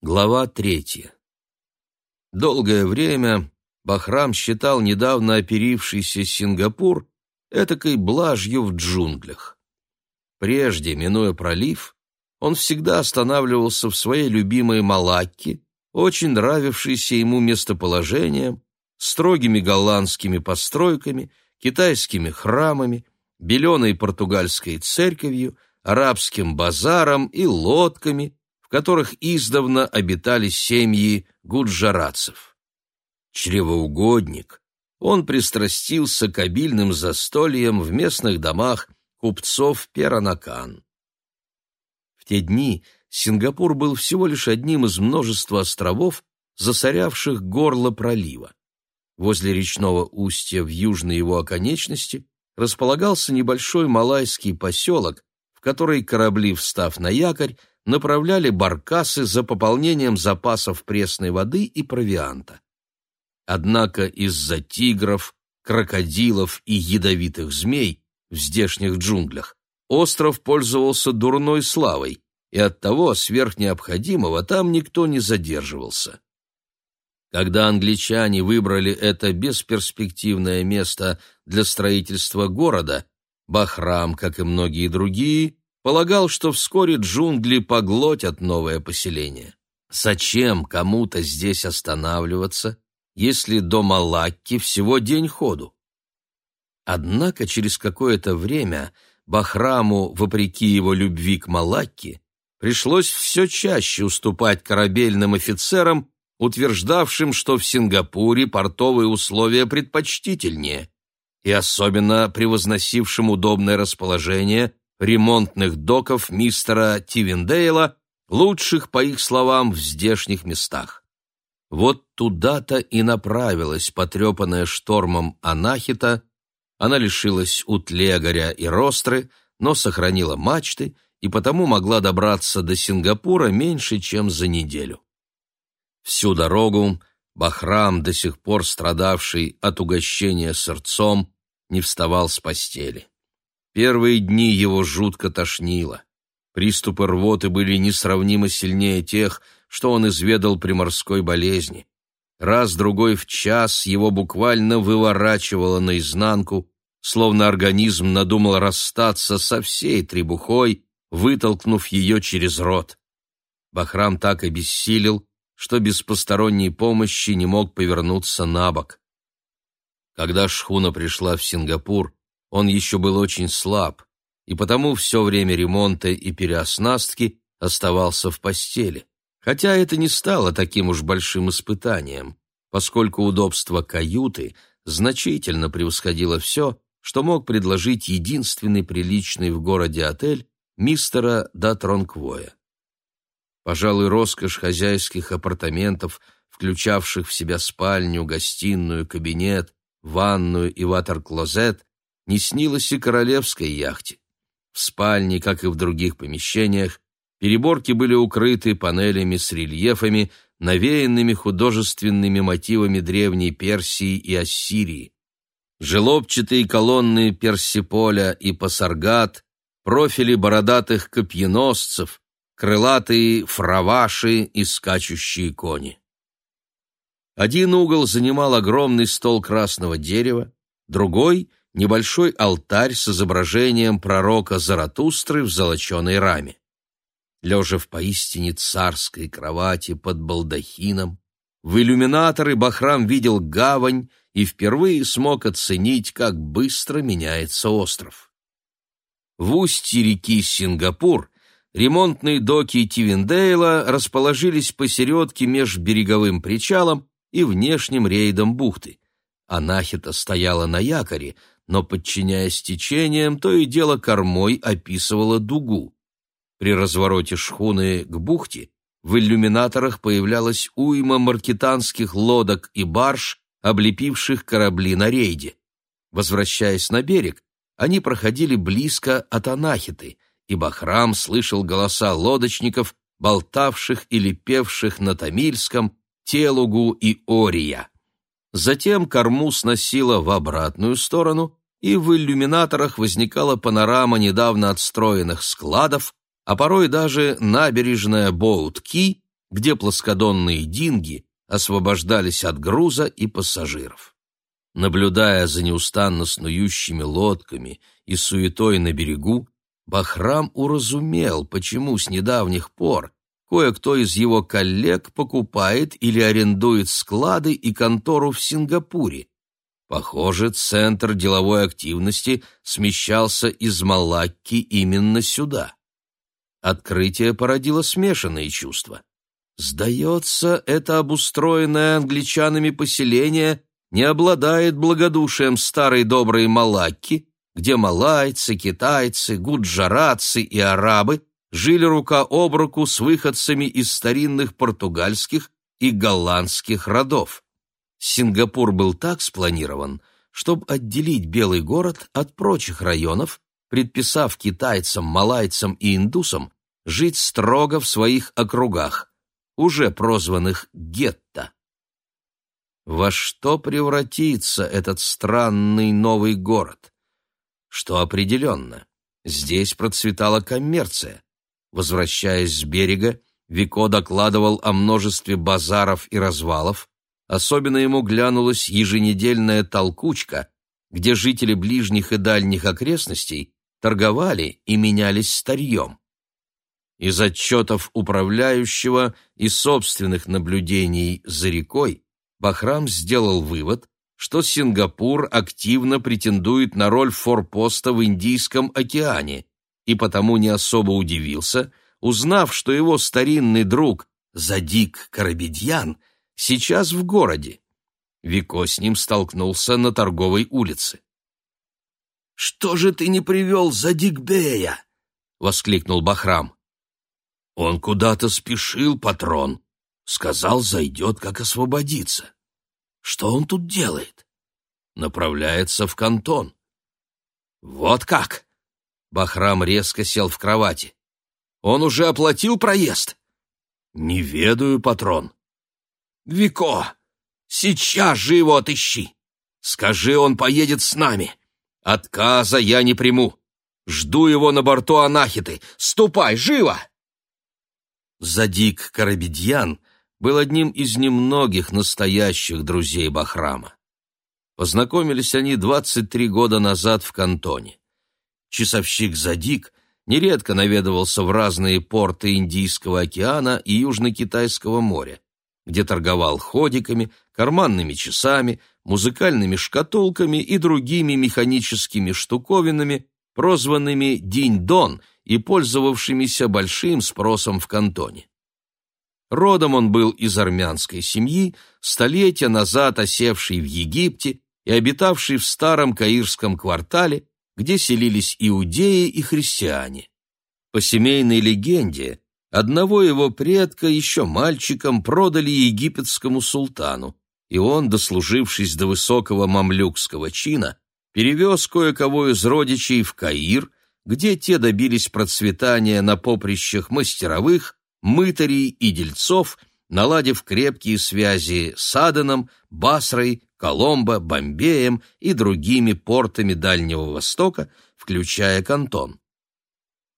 Глава третья. Долгое время Бахрам считал недавно оперившийся Сингапур этакой блажью в джунглях. Прежде, минуя пролив, он всегда останавливался в своей любимой Малакке, очень нравившейся ему местоположением, строгими голландскими постройками, китайскими храмами, беленой португальской церковью, арабским базаром и лодками, в которых издавна обитали семьи гуджаратцев. Чревоугодник, он пристрастился к обильным застольям в местных домах купцов Перанакан. В те дни Сингапур был всего лишь одним из множества островов, засорявших горло пролива. Возле речного устья в южной его оконечности располагался небольшой малайский поселок, в который корабли, встав на якорь, направляли баркасы за пополнением запасов пресной воды и провианта. Однако из-за тигров, крокодилов и ядовитых змей в здешних джунглях остров пользовался дурной славой, и оттого сверх необходимого там никто не задерживался. Когда англичане выбрали это бесперспективное место для строительства города, Бахрам, как и многие другие, полагал, что вскоре джунгли поглотят новое поселение. Зачем кому-то здесь останавливаться, если до Малакки всего день ходу? Однако через какое-то время Бахраму, вопреки его любви к Малакке, пришлось все чаще уступать корабельным офицерам, утверждавшим, что в Сингапуре портовые условия предпочтительнее, и особенно превозносившим удобное расположение ремонтных доков мистера Тивендейла, лучших, по их словам, в здешних местах. Вот туда-то и направилась потрепанная штормом Анахита, она лишилась утлегаря и ростры, но сохранила мачты и потому могла добраться до Сингапура меньше, чем за неделю. Всю дорогу Бахрам, до сих пор страдавший от угощения сырцом, не вставал с постели. Первые дни его жутко тошнило. Приступы рвоты были несравнимо сильнее тех, что он изведал при морской болезни. Раз-другой в час его буквально выворачивало наизнанку, словно организм надумал расстаться со всей требухой, вытолкнув ее через рот. Бахрам так обессилел, что без посторонней помощи не мог повернуться на бок. Когда шхуна пришла в Сингапур, он еще был очень слаб, и потому все время ремонта и переоснастки оставался в постели. Хотя это не стало таким уж большим испытанием, поскольку удобство каюты значительно превосходило все, что мог предложить единственный приличный в городе отель мистера Датронквоя. Пожалуй, роскошь хозяйских апартаментов, включавших в себя спальню, гостиную, кабинет, ванную и ватер-клозет, не снилось и королевской яхте. В спальне, как и в других помещениях, переборки были укрыты панелями с рельефами, навеянными художественными мотивами древней Персии и Ассирии. Желобчатые колонны Персиполя и Пасаргат, профили бородатых копьеносцев, крылатые фраваши и скачущие кони. Один угол занимал огромный стол красного дерева, другой небольшой алтарь с изображением пророка Заратустры в золоченой раме. Лежа в поистине царской кровати под балдахином, в иллюминаторы Бахрам видел гавань и впервые смог оценить, как быстро меняется остров. В устье реки Сингапур ремонтные доки Тивендейла расположились посередке меж береговым причалом и внешним рейдом бухты. Анахита стояла на якоре, но, подчиняясь течениям, то и дело кормой описывала дугу. При развороте шхуны к бухте в иллюминаторах появлялась уйма маркетанских лодок и барж, облепивших корабли на рейде. Возвращаясь на берег, они проходили близко от Анахиты, и Бахрам слышал голоса лодочников, болтавших или певших на тамильском, телугу и ория. Затем корму сносило в обратную сторону, и в иллюминаторах возникала панорама недавно отстроенных складов, а порой даже набережная Боут-Ки где плоскодонные динги освобождались от груза и пассажиров. Наблюдая за неустанно снующими лодками и суетой на берегу, Бахрам уразумел, почему с недавних пор кое-кто из его коллег покупает или арендует склады и контору в Сингапуре. Похоже, центр деловой активности смещался из Малакки именно сюда. Открытие породило смешанные чувства. Сдается, это обустроенное англичанами поселение не обладает благодушием старой доброй Малакки, где малайцы, китайцы, гуджаратцы и арабы жили рука об руку с выходцами из старинных португальских и голландских родов. Сингапур был так спланирован, чтобы отделить Белый город от прочих районов, предписав китайцам, малайцам и индусам жить строго в своих округах, уже прозванных гетто. Во что превратится этот странный новый город? Что определенно, здесь процветала коммерция. Возвращаясь с берега, Вико докладывал о множестве базаров и развалов, особенно ему глянулась еженедельная толкучка, где жители ближних и дальних окрестностей торговали и менялись старьем. Из отчетов управляющего и собственных наблюдений за рекой Бахрам сделал вывод, что Сингапур активно претендует на роль форпоста в Индийском океане, и потому не особо удивился, узнав, что его старинный друг Задик Карабедьян сейчас в городе. Вико с ним столкнулся на торговой улице. «Что же ты не привел Задик-бея?» — воскликнул Бахрам. «Он куда-то спешил, патрон. Сказал, зайдет, как освободится. Что он тут делает? Направляется в кантон. Вот как? Бахрам резко сел в кровати. Он уже оплатил проезд? Не ведаю, патрон. Вико, сейчас же его отыщи. Скажи, он поедет с нами. Отказа я не приму. Жду его на борту Анахиты. Ступай, живо!» Задик Карабедьян был одним из немногих настоящих друзей Бахрама. Познакомились они 23 года назад в Кантоне. Часовщик Задик нередко наведывался в разные порты Индийского океана и Южно-Китайского моря, где торговал ходиками, карманными часами, музыкальными шкатулками и другими механическими штуковинами, прозванными «Динь-дон» и пользовавшимися большим спросом в Кантоне. Родом он был из армянской семьи, столетия назад осевший в Египте и обитавший в старом каирском квартале, где селились иудеи и христиане. По семейной легенде, одного его предка еще мальчиком продали египетскому султану, и он, дослужившись до высокого мамлюкского чина, перевез кое-кого из родичей в Каир, где те добились процветания на поприщах мастеровых, мытарей и дельцов, наладив крепкие связи с Аденом, Басрой, Коломбо, Бомбеем и другими портами Дальнего Востока, включая Кантон.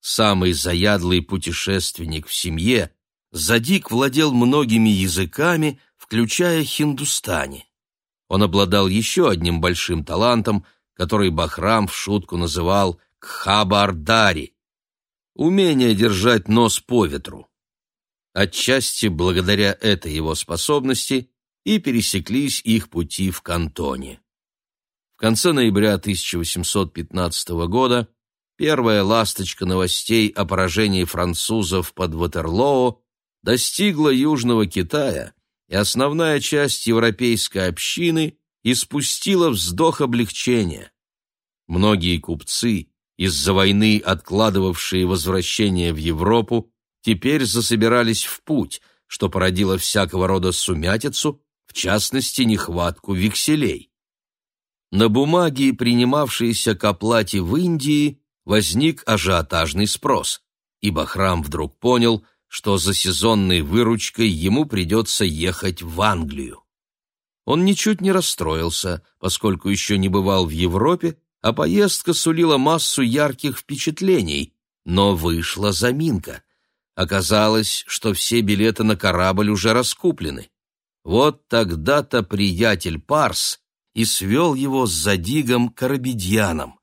Самый заядлый путешественник в семье, Задик владел многими языками, включая хиндустани. Он обладал еще одним большим талантом, который Бахрам в шутку называл «кхабардари» — умение держать нос по ветру. Отчасти благодаря этой его способности и пересеклись их пути в Кантоне. В конце ноября 1815 года первая ласточка новостей о поражении французов под Ватерлоо достигла Южного Китая, и основная часть европейской общины испустила вздох облегчения. Многие купцы, из-за войны откладывавшие возвращение в Европу, теперь засобирались в путь, что породило всякого рода сумятицу, в частности, нехватку векселей. На бумаге, принимавшиеся к оплате в Индии, возник ажиотажный спрос, ибо храм вдруг понял, что за сезонной выручкой ему придется ехать в Англию. Он ничуть не расстроился, поскольку еще не бывал в Европе, а поездка сулила массу ярких впечатлений, но вышла заминка. Оказалось, что все билеты на корабль уже раскуплены. Вот тогда-то приятель Парс и свел его с Задигом Карабедьяном.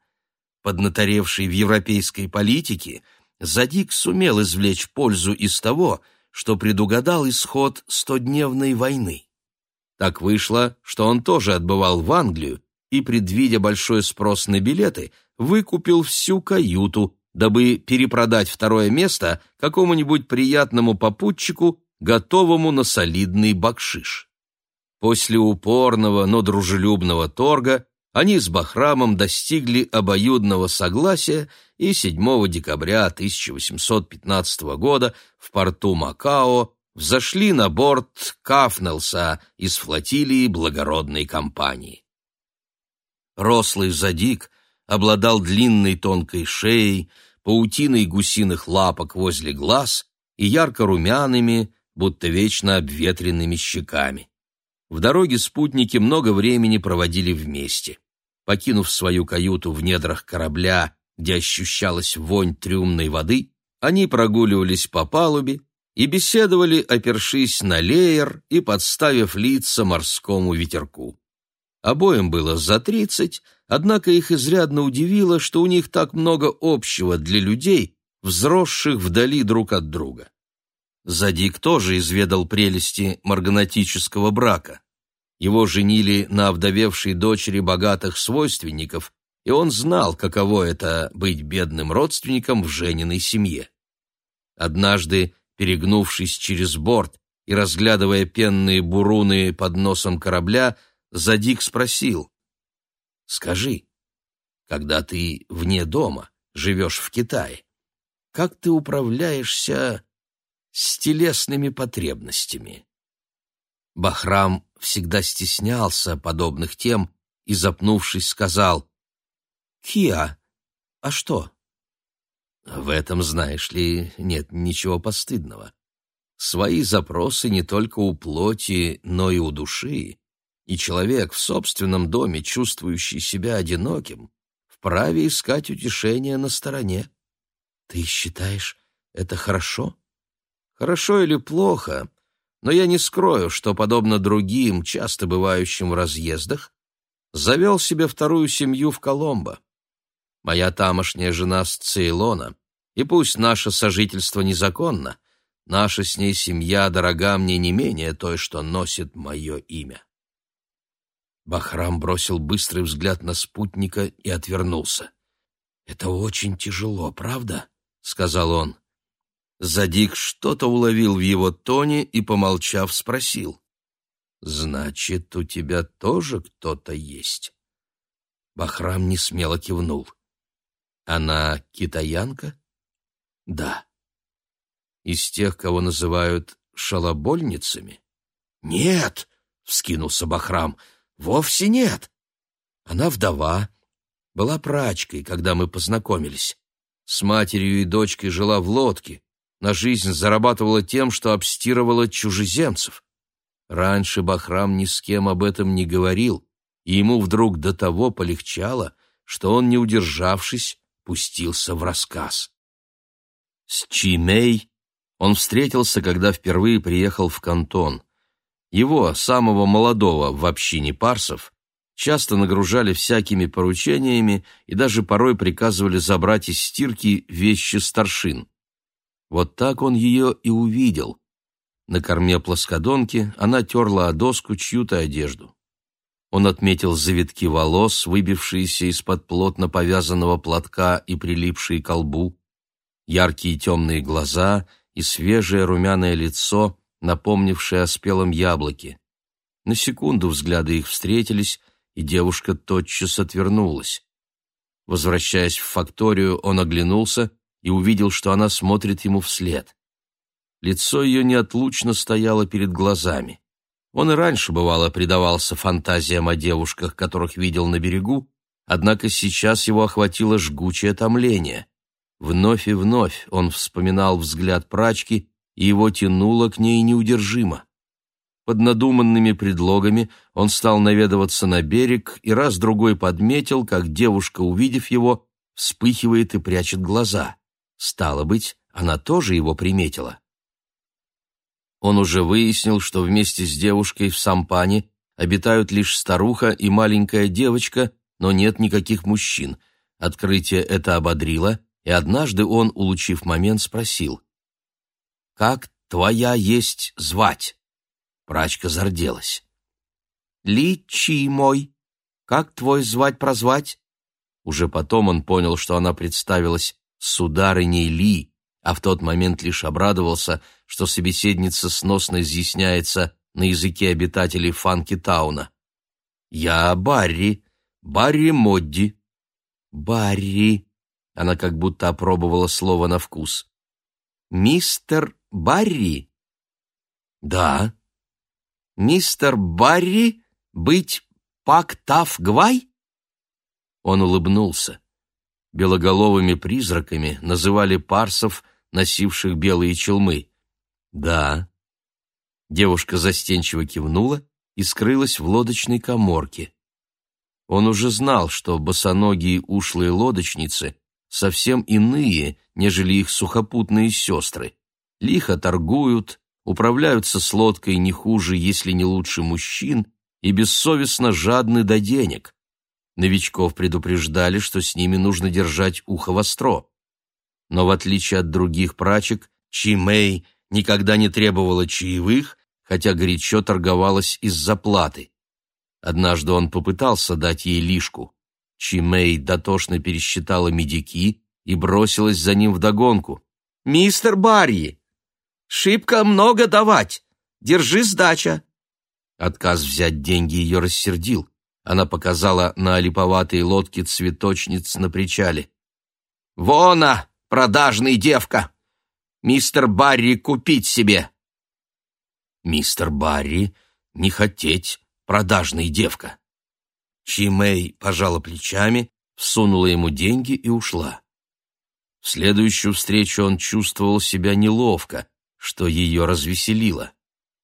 Поднаторевший в европейской политике, Задиг сумел извлечь пользу из того, что предугадал исход стодневной войны. Так вышло, что он тоже отбывал в Англию и, предвидя большой спрос на билеты, выкупил всю каюту, дабы перепродать второе место какому-нибудь приятному попутчику, готовому на солидный бакшиш. После упорного, но дружелюбного торга они с Бахрамом достигли обоюдного согласия и 7 декабря 1815 года в порту Макао взошли на борт Кафнелса из флотилии благородной компании. Рослый задик обладал длинной тонкой шеей, паутиной гусиных лапок возле глаз и ярко-румяными, будто вечно обветренными щеками. В дороге спутники много времени проводили вместе. Покинув свою каюту в недрах корабля, где ощущалась вонь трюмной воды, они прогуливались по палубе и беседовали, опершись на леер и подставив лица морскому ветерку. Обоим было за тридцать, однако их изрядно удивило, что у них так много общего для людей, взросших вдали друг от друга. Задик тоже изведал прелести марганатического брака. Его женили на овдовевшей дочери богатых свойственников, и он знал, каково это быть бедным родственником в жениной семье. Однажды, перегнувшись через борт и разглядывая пенные буруны под носом корабля, Задик спросил, «Скажи, когда ты вне дома, живешь в Китае, как ты управляешься с телесными потребностями?» Бахрам всегда стеснялся подобных тем и, запнувшись, сказал, «Киа, а что?» В этом, знаешь ли, нет ничего постыдного. Свои запросы не только у плоти, но и у души и человек в собственном доме, чувствующий себя одиноким, вправе искать утешение на стороне. Ты считаешь, это хорошо? Хорошо или плохо, но я не скрою, что, подобно другим, часто бывающим в разъездах, завел себе вторую семью в Коломбо. Моя тамошняя жена с Цейлона, и пусть наше сожительство незаконно, наша с ней семья дорога мне не менее той, что носит мое имя. Бахрам бросил быстрый взгляд на спутника и отвернулся. «Это очень тяжело, правда?» — сказал он. Задик что-то уловил в его тоне и, помолчав, спросил. «Значит, у тебя тоже кто-то есть?» Бахрам несмело кивнул. «Она китаянка?» «Да». «Из тех, кого называют шалобольницами?» «Нет!» — вскинулся Бахрам. Вовсе нет. Она вдова, была прачкой, когда мы познакомились. С матерью и дочкой жила в лодке, на жизнь зарабатывала тем, что обстирывала чужеземцев. Раньше Бахрам ни с кем об этом не говорил, и ему вдруг до того полегчало, что он, не удержавшись, пустился в рассказ. С Чимей он встретился, когда впервые приехал в Кантон. Его, самого молодого в общине парсов, часто нагружали всякими поручениями и даже порой приказывали забрать из стирки вещи старшин. Вот так он ее и увидел. На корме плоскодонки она терла о доску чью-то одежду. Он отметил завитки волос, выбившиеся из-под плотно повязанного платка и прилипшие к лбу, яркие темные глаза и свежее румяное лицо, напомнившее о спелом яблоке. На секунду взгляды их встретились, и девушка тотчас отвернулась. Возвращаясь в факторию, он оглянулся и увидел, что она смотрит ему вслед. Лицо ее неотлучно стояло перед глазами. Он и раньше, бывало, предавался фантазиям о девушках, которых видел на берегу, однако сейчас его охватило жгучее томление. Вновь и вновь он вспоминал взгляд прачки и его тянуло к ней неудержимо. Под надуманными предлогами он стал наведываться на берег и раз-другой подметил, как девушка, увидев его, вспыхивает и прячет глаза. Стало быть, она тоже его приметила. Он уже выяснил, что вместе с девушкой в сампане обитают лишь старуха и маленькая девочка, но нет никаких мужчин. Открытие это ободрило, и однажды он, улучив момент, спросил. «Как твоя есть звать?» Прачка зарделась. «Личи мой, как твой звать-прозвать?» Уже потом он понял, что она представилась сударыней Ли, а в тот момент лишь обрадовался, что собеседница сносно изъясняется на языке обитателей Фанки-тауна. «Я Барри, Барри Модди». «Барри», — она как будто опробовала слово на вкус. «Мистер Барри?» «Да». «Мистер Барри быть Пактав Гвай?» Он улыбнулся. Белоголовыми призраками называли парсов, носивших белые челмы. «Да». Девушка застенчиво кивнула и скрылась в лодочной коморке. Он уже знал, что босоногие ушлые лодочницы совсем иные, нежели их сухопутные сестры. Лихо торгуют, управляются с лодкой не хуже, если не лучше мужчин, и бессовестно жадны до денег. Новичков предупреждали, что с ними нужно держать ухо востро. Но в отличие от других прачек, Чи Мэй никогда не требовала чаевых, хотя горячо торговалась из-за платы. Однажды он попытался дать ей лишку. Чи Мэй дотошно пересчитала медики и бросилась за ним вдогонку. «Мистер Барри, шибко много давать. Держи сдача». Отказ взять деньги ее рассердил. Она показала на олиповатые лодки цветочниц на причале. «Вона, продажный девка! Мистер Барри купить себе!» «Мистер Барри, не хотеть, продажный девка!» Чимей пожала плечами, всунула ему деньги и ушла. В следующую встречу он чувствовал себя неловко, что ее развеселило.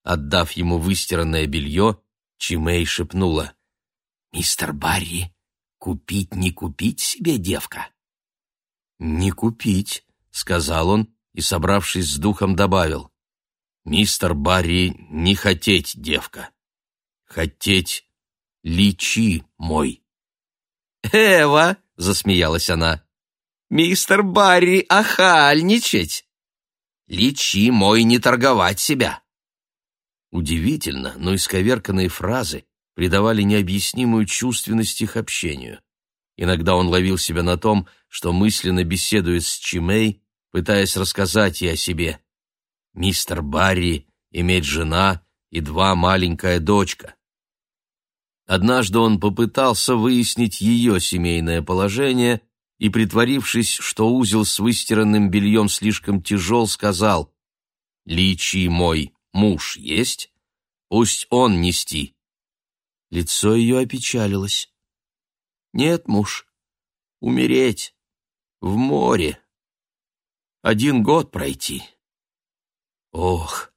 Отдав ему выстиранное белье, Чимей шепнула — «Мистер Барри, купить не купить себе девка?» «Не купить», — сказал он и, собравшись с духом, добавил. «Мистер Барри, не хотеть девка. Хотеть личи мой». «Эва!» — засмеялась она. «Мистер Барри, охальничать! Личи мой не торговать себя!» Удивительно, но исковерканные фразы придавали необъяснимую чувственность их общению. Иногда он ловил себя на том, что мысленно беседует с Чимей, пытаясь рассказать ей о себе. Мистер Барри иметь жена и два маленькая дочка. Однажды он попытался выяснить ее семейное положение и, притворившись, что узел с выстиранным бельем слишком тяжел, сказал «Личи мой муж есть? Пусть он нести». Лицо ее опечалилось. «Нет, муж, умереть. В море. Один год пройти». «Ох,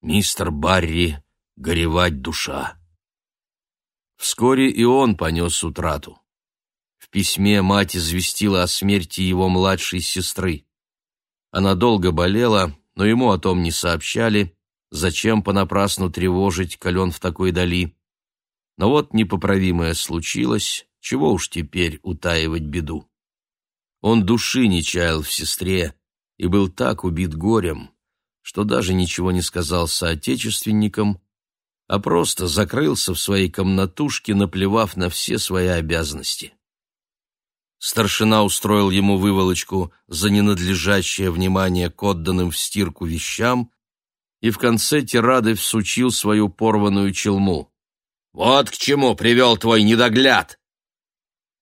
мистер Барри, горевать душа». Вскоре и он понес утрату. В письме мать известила о смерти его младшей сестры. Она долго болела, но ему о том не сообщали, зачем понапрасну тревожить, коль он в такой дали. Но вот непоправимое случилось, чего уж теперь утаивать беду. Он души не чаял в сестре и был так убит горем, что даже ничего не сказал соотечественникам, а просто закрылся в своей комнатушке, наплевав на все свои обязанности. Старшина устроил ему выволочку за ненадлежащее внимание к отданным в стирку вещам и в конце тирады всучил свою порванную челму. Вот к чему привел твой недогляд!»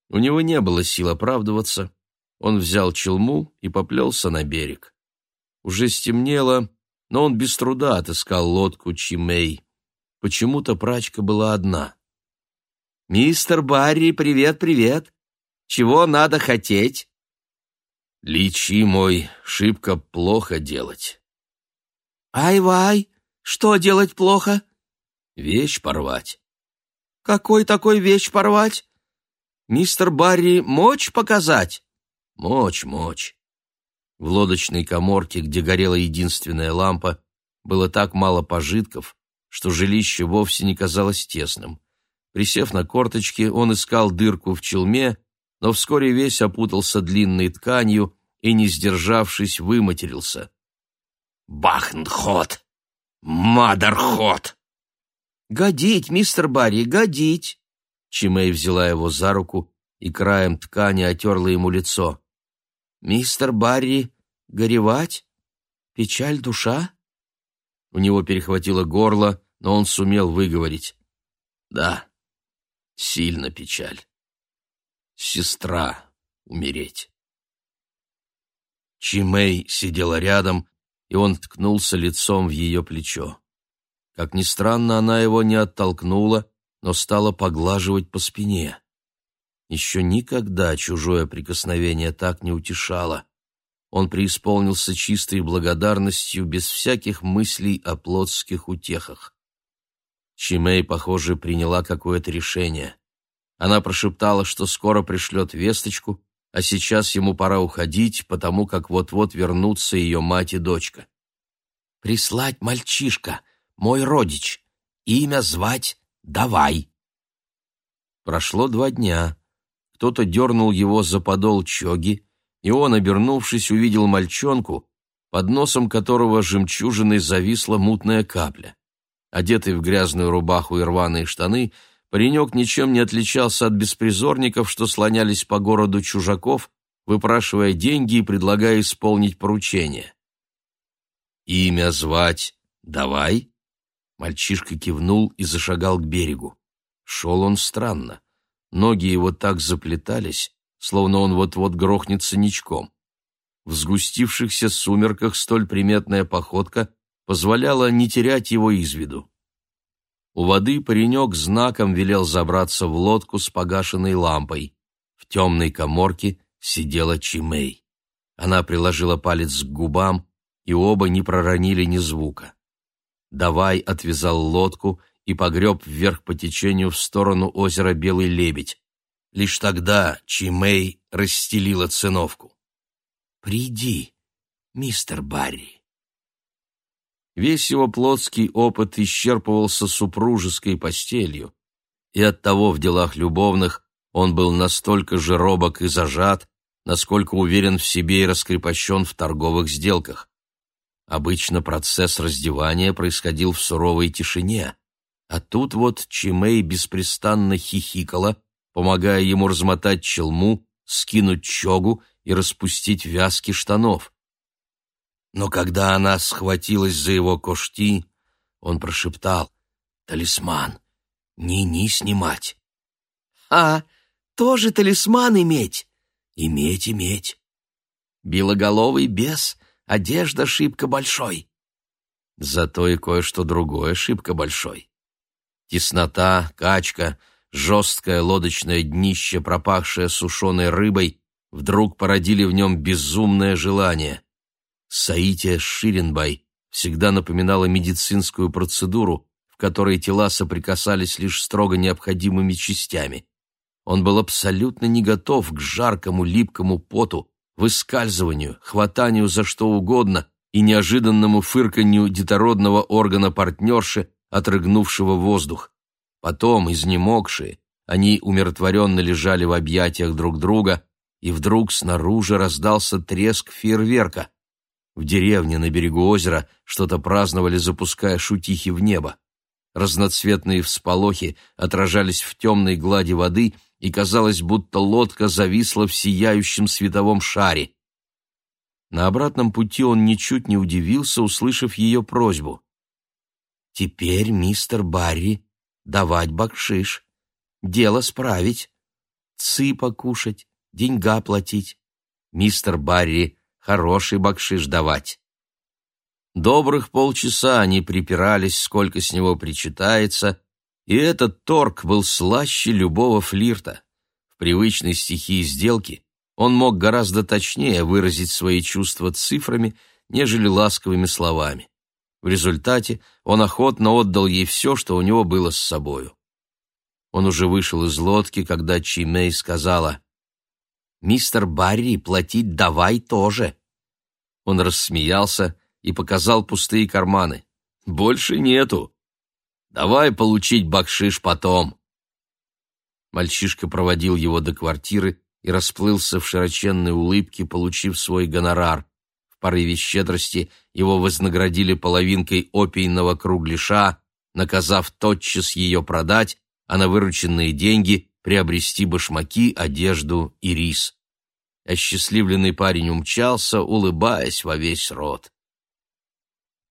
У него не было сил оправдываться. Он взял челму и поплелся на берег. Уже стемнело, но он без труда отыскал лодку Чимей. Почему-то прачка была одна. «Мистер Барри, привет-привет! Чего надо хотеть?» «Личи мой, шибко плохо делать». «Ай-вай, что делать плохо?» «Вещь порвать». Какой такой вещь порвать? Мистер Барри, мочь показать? Мочь, мочь. В лодочной коморке, где горела единственная лампа, было так мало пожитков, что жилище вовсе не казалось тесным. Присев на корточки, он искал дырку в челме, но вскоре весь опутался длинной тканью и, не сдержавшись, выматерился. «Бахнхот! Мадархот!» «Годить, мистер Барри, годить!» Чимей взяла его за руку и краем ткани отерла ему лицо. «Мистер Барри, горевать? Печаль душа?» У него перехватило горло, но он сумел выговорить. «Да, сильно печаль. Сестра умереть». Чимей сидела рядом, и он ткнулся лицом в ее плечо. Как ни странно, она его не оттолкнула, но стала поглаживать по спине. Еще никогда чужое прикосновение так не утешало. Он преисполнился чистой благодарностью, без всяких мыслей о плотских утехах. Чимей, похоже, приняла какое-то решение. Она прошептала, что скоро пришлет весточку, а сейчас ему пора уходить, потому как вот-вот вернутся ее мать и дочка. «Прислать мальчишка, мой родич, имя звать Давай». Прошло два дня. Кто-то дернул его за подол чоги, и он, обернувшись, увидел мальчонку, под носом которого жемчужиной зависла мутная капля. Одетый в грязную рубаху и рваные штаны, паренек ничем не отличался от беспризорников, что слонялись по городу чужаков, выпрашивая деньги и предлагая исполнить поручение. «Имя звать давай?» Мальчишка кивнул и зашагал к берегу. Шел он странно. Ноги его так заплетались, словно он вот-вот грохнется ничком. В сгустившихся сумерках столь приметная походка позволяла не терять его из виду. У воды паренек знаком велел забраться в лодку с погашенной лампой. В темной коморке сидела Чимей. Она приложила палец к губам, и оба не проронили ни звука. Давай отвязал лодку и погреб вверх по течению в сторону озера Белый Лебедь. Лишь тогда Чимей расстелила циновку. «Приди, мистер Барри». Весь его плотский опыт исчерпывался супружеской постелью, и оттого в делах любовных он был настолько же робок и зажат, насколько уверен в себе и раскрепощен в торговых сделках. Обычно процесс раздевания происходил в суровой тишине, а тут вот Чимей беспрестанно хихикала, помогая ему размотать челму, скинуть чогу и распустить вязки штанов. Но когда она схватилась за его кошти, он прошептал «Талисман, ни-ни снимать». «А, тоже талисман иметь?» «Иметь, иметь». «Белоголовый бес, одежда шибко большой». Зато и кое-что другое шибко большой. Теснота, качка, жесткое лодочное днище, пропахшее сушеной рыбой, вдруг породили в нем безумное желание. Саития Ширинбай всегда напоминала медицинскую процедуру, в которой тела соприкасались лишь строго необходимыми частями. Он был абсолютно не готов к жаркому липкому поту, выскальзыванию, хватанию за что угодно и неожиданному фырканью детородного органа партнерши, отрыгнувшего воздух. Потом, изнемогшие, они умиротворенно лежали в объятиях друг друга, и вдруг снаружи раздался треск фейерверка. В деревне на берегу озера что-то праздновали, запуская шутихи в небо. Разноцветные всполохи отражались в темной глади воды, и казалось, будто лодка зависла в сияющем световом шаре. На обратном пути он ничуть не удивился, услышав ее просьбу. Теперь, мистер Барри, давать бакшиш, дело справить, цы покушать, деньга платить. Мистер Барри, хороший бакшиш давать. Добрых полчаса они припирались, сколько с него причитается, и этот торг был слаще любого флирта. В привычной стихии сделки он мог гораздо точнее выразить свои чувства цифрами, нежели ласковыми словами. В результате он охотно отдал ей все, что у него было с собою. Он уже вышел из лодки, когда Чимей сказала, «Мистер Барри, платить давай тоже». Он рассмеялся и показал пустые карманы. «Больше нету. Давай получить бакшиш потом». Мальчишка проводил его до квартиры и расплылся в широченной улыбке, получив свой гонорар. В порыве щедрости его вознаградили половинкой опийного кругляша, наказав тотчас ее продать, а на вырученные деньги приобрести башмаки, одежду и рис. Осчастливленный парень умчался, улыбаясь во весь рот.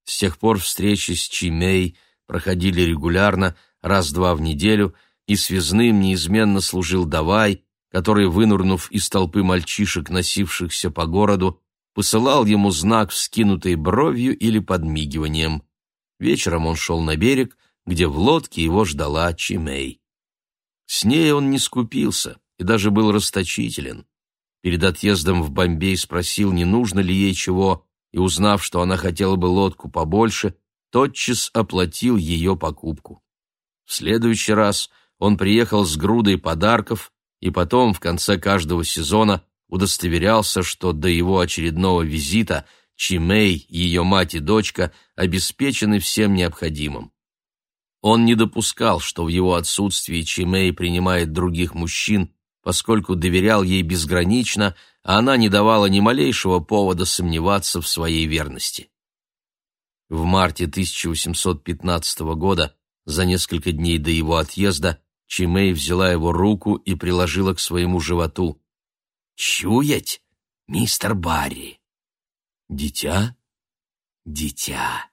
С тех пор встречи с Чимей проходили регулярно, раз-два в неделю, и связным неизменно служил Давай, который, вынурнув из толпы мальчишек, носившихся по городу, посылал ему знак вскинутой бровью или подмигиванием. Вечером он шел на берег, где в лодке его ждала Чимей. С ней он не скупился и даже был расточителен. Перед отъездом в Бомбей спросил, не нужно ли ей чего, и, узнав, что она хотела бы лодку побольше, тотчас оплатил ее покупку. В следующий раз он приехал с грудой подарков и потом, в конце каждого сезона, удостоверялся, что до его очередного визита Чимей, ее мать и дочка обеспечены всем необходимым. Он не допускал, что в его отсутствии Чимей принимает других мужчин, поскольку доверял ей безгранично, она не давала ни малейшего повода сомневаться в своей верности. В марте 1815 года, за несколько дней до его отъезда, Чимей взяла его руку и приложила к своему животу. «Чуять, мистер Барри?» «Дитя?» «Дитя».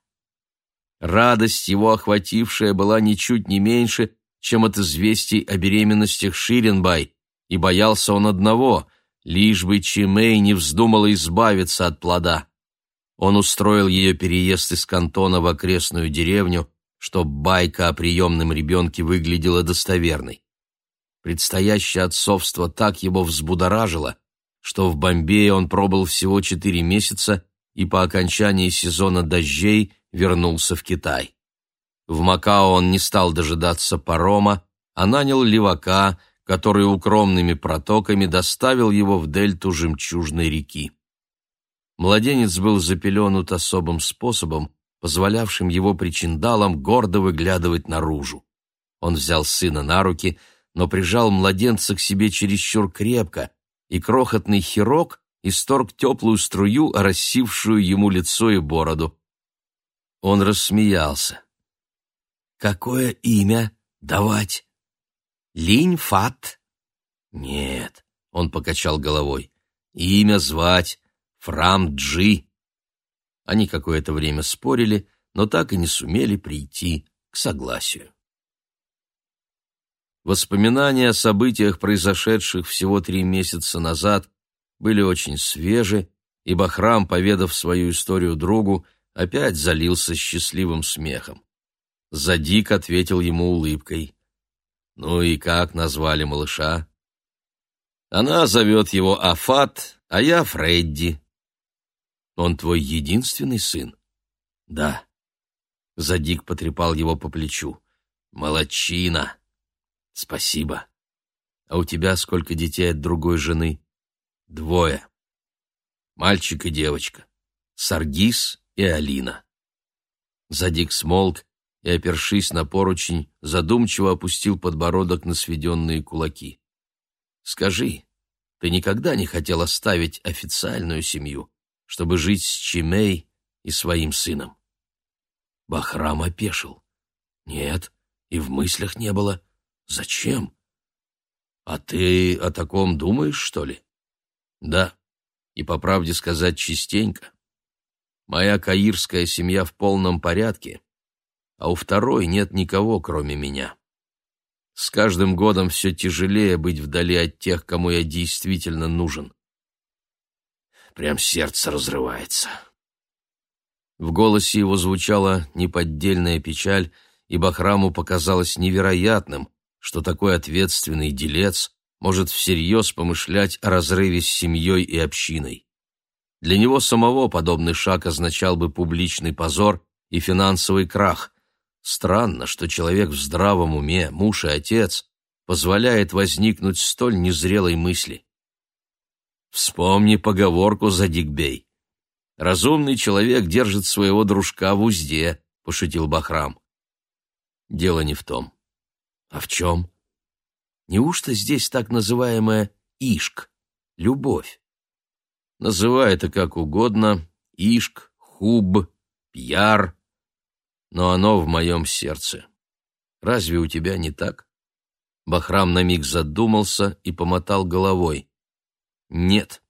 Радость его охватившая была ничуть не меньше, чем от известий о беременностях Ширенбай, и боялся он одного, лишь бы Чимей не вздумала избавиться от плода. Он устроил ее переезд из кантона в окрестную деревню, чтобы байка о приемном ребенке выглядела достоверной. Предстоящее отцовство так его взбудоражило, что в Бомбее он пробыл всего четыре месяца и по окончании сезона дождей вернулся в Китай. В Макао он не стал дожидаться парома, а нанял левака, который укромными протоками доставил его в дельту жемчужной реки. Младенец был запеленут особым способом, позволявшим его причиндалам гордо выглядывать наружу. Он взял сына на руки, но прижал младенца к себе чересчур крепко, и крохотный хирок исторг теплую струю, рассившую ему лицо и бороду. Он рассмеялся. «Какое имя давать?» «Линь Фат?» «Нет», — он покачал головой. «Имя звать Фрам Джи». Они какое-то время спорили, но так и не сумели прийти к согласию. Воспоминания о событиях, произошедших всего три месяца назад, были очень свежи, и Бахрам, поведав свою историю другу, опять залился счастливым смехом. Задик ответил ему улыбкой. «Ну и как назвали малыша?» «Она зовет его Афат, а я Фредди», он твой единственный сын? Да. Задик потрепал его по плечу. Молодчина. Спасибо. А у тебя сколько детей от другой жены? Двое. Мальчик и девочка. Саргис и Алина. Задик смолк и, опершись на поручень, задумчиво опустил подбородок на сведенные кулаки. «Скажи, ты никогда не хотел оставить официальную семью?» чтобы жить с Чимей и своим сыном. Бахрам опешил. Нет, и в мыслях не было. Зачем? А ты о таком думаешь, что ли? Да, и по правде сказать частенько. Моя каирская семья в полном порядке, а у второй нет никого, кроме меня. С каждым годом все тяжелее быть вдали от тех, кому я действительно нужен. Прям сердце разрывается. В голосе его звучала неподдельная печаль, и Бахраму показалось невероятным, что такой ответственный делец может всерьез помышлять о разрыве с семьей и общиной. Для него самого подобный шаг означал бы публичный позор и финансовый крах. Странно, что человек в здравом уме, муж и отец, позволяет возникнуть столь незрелой мысли. Вспомни поговорку за Дигбей. Разумный человек держит своего дружка в узде, пошутил Бахрам. Дело не в том. А в чем? Неужто здесь так называемая ишк, любовь? Называй это как угодно, ишк, хуб, пьяр, но оно в моем сердце. Разве у тебя не так? Бахрам на миг задумался и помотал головой. Нет,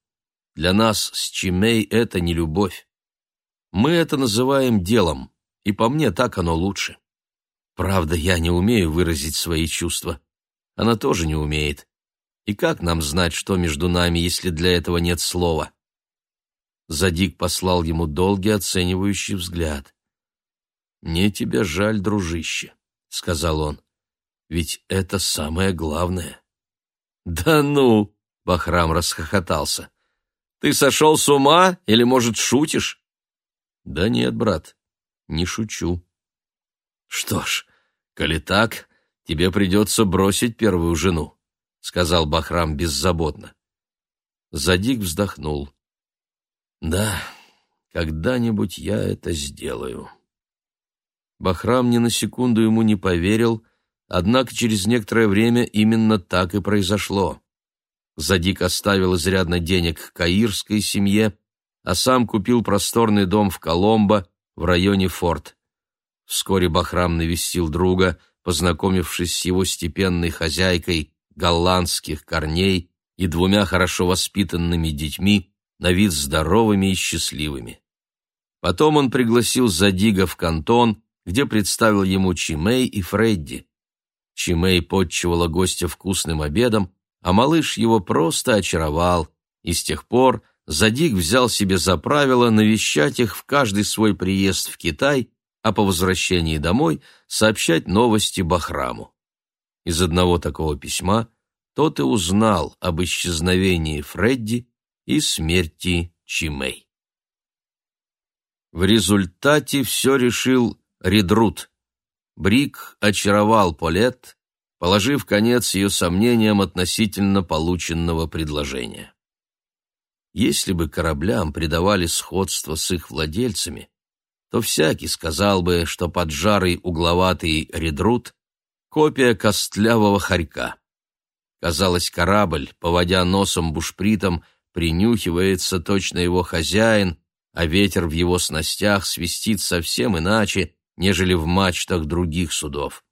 для нас с Чимей это не любовь. Мы это называем делом, и по мне так оно лучше. Правда, я не умею выразить свои чувства. Она тоже не умеет. И как нам знать, что между нами, если для этого нет слова? Задик послал ему долгий оценивающий взгляд. «Мне тебя жаль, дружище», — сказал он. «Ведь это самое главное». «Да ну!» — Бахрам расхохотался. Ты сошел с ума или, может, шутишь? Да нет, брат, не шучу. Что ж, коли так, тебе придется бросить первую жену, сказал Бахрам беззаботно. Задик вздохнул. Да, когда-нибудь я это сделаю. Бахрам ни на секунду ему не поверил, однако через некоторое время именно так и произошло. Задик оставил изрядно денег каирской семье, а сам купил просторный дом в Коломбо в районе Форт. Вскоре Бахрам навестил друга, познакомившись с его степенной хозяйкой голландских корней и двумя хорошо воспитанными детьми, на вид здоровыми и счастливыми. Потом он пригласил Задига в кантон, где представил ему Чимей и Фредди. Чимей подчивала гостя вкусным обедом, а малыш его просто очаровал, и с тех пор Задик взял себе за правило навещать их в каждый свой приезд в Китай, а по возвращении домой сообщать новости Бахраму. Из одного такого письма тот и узнал об исчезновении Фредди и смерти Чимей. В результате все решил Редрут. Брик очаровал Полет, положив конец ее сомнениям относительно полученного предложения. Если бы кораблям придавали сходство с их владельцами, то всякий сказал бы, что поджарый угловатый редрут — копия костлявого хорька. Казалось, корабль, поводя носом бушпритом, принюхивается точно его хозяин, а ветер в его снастях свистит совсем иначе, нежели в мачтах других судов.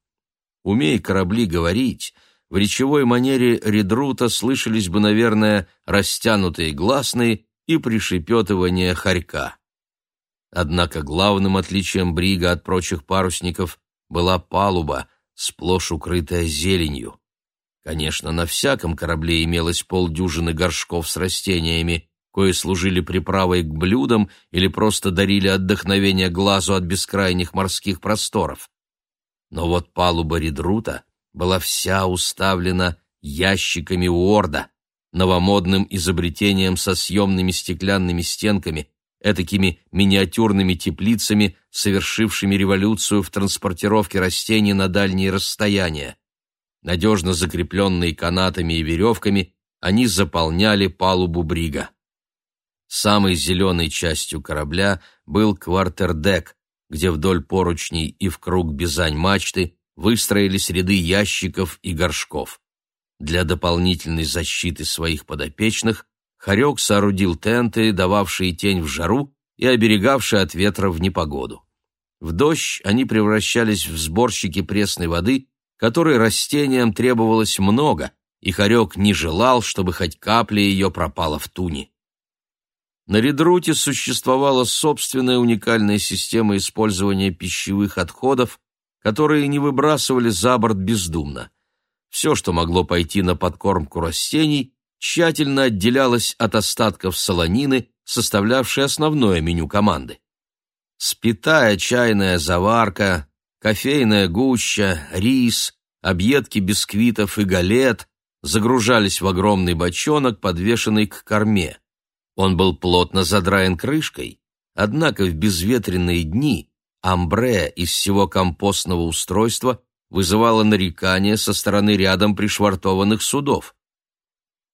Умей корабли говорить, в речевой манере редрута слышались бы, наверное, растянутые гласные и пришепетывание хорька. Однако главным отличием брига от прочих парусников была палуба, сплошь укрытая зеленью. Конечно, на всяком корабле имелось полдюжины горшков с растениями, кои служили приправой к блюдам или просто дарили отдохновение глазу от бескрайних морских просторов. Но вот палуба редрута была вся уставлена ящиками Уорда, новомодным изобретением со съемными стеклянными стенками, этакими миниатюрными теплицами, совершившими революцию в транспортировке растений на дальние расстояния. Надежно закрепленные канатами и веревками, они заполняли палубу брига. Самой зеленой частью корабля был квартердек, где вдоль поручней и в круг бизань мачты выстроились ряды ящиков и горшков. Для дополнительной защиты своих подопечных Харек соорудил тенты, дававшие тень в жару и оберегавшие от ветра в непогоду. В дождь они превращались в сборщики пресной воды, которой растениям требовалось много, и Харек не желал, чтобы хоть капля ее пропала в туне. На Редруте существовала собственная уникальная система использования пищевых отходов, которые не выбрасывали за борт бездумно. Все, что могло пойти на подкормку растений, тщательно отделялось от остатков солонины, составлявшей основное меню команды. Спитая чайная заварка, кофейная гуща, рис, объедки бисквитов и галет загружались в огромный бочонок, подвешенный к корме. Он был плотно задраен крышкой, однако в безветренные дни амбре из всего компостного устройства вызывало нарекания со стороны рядом пришвартованных судов.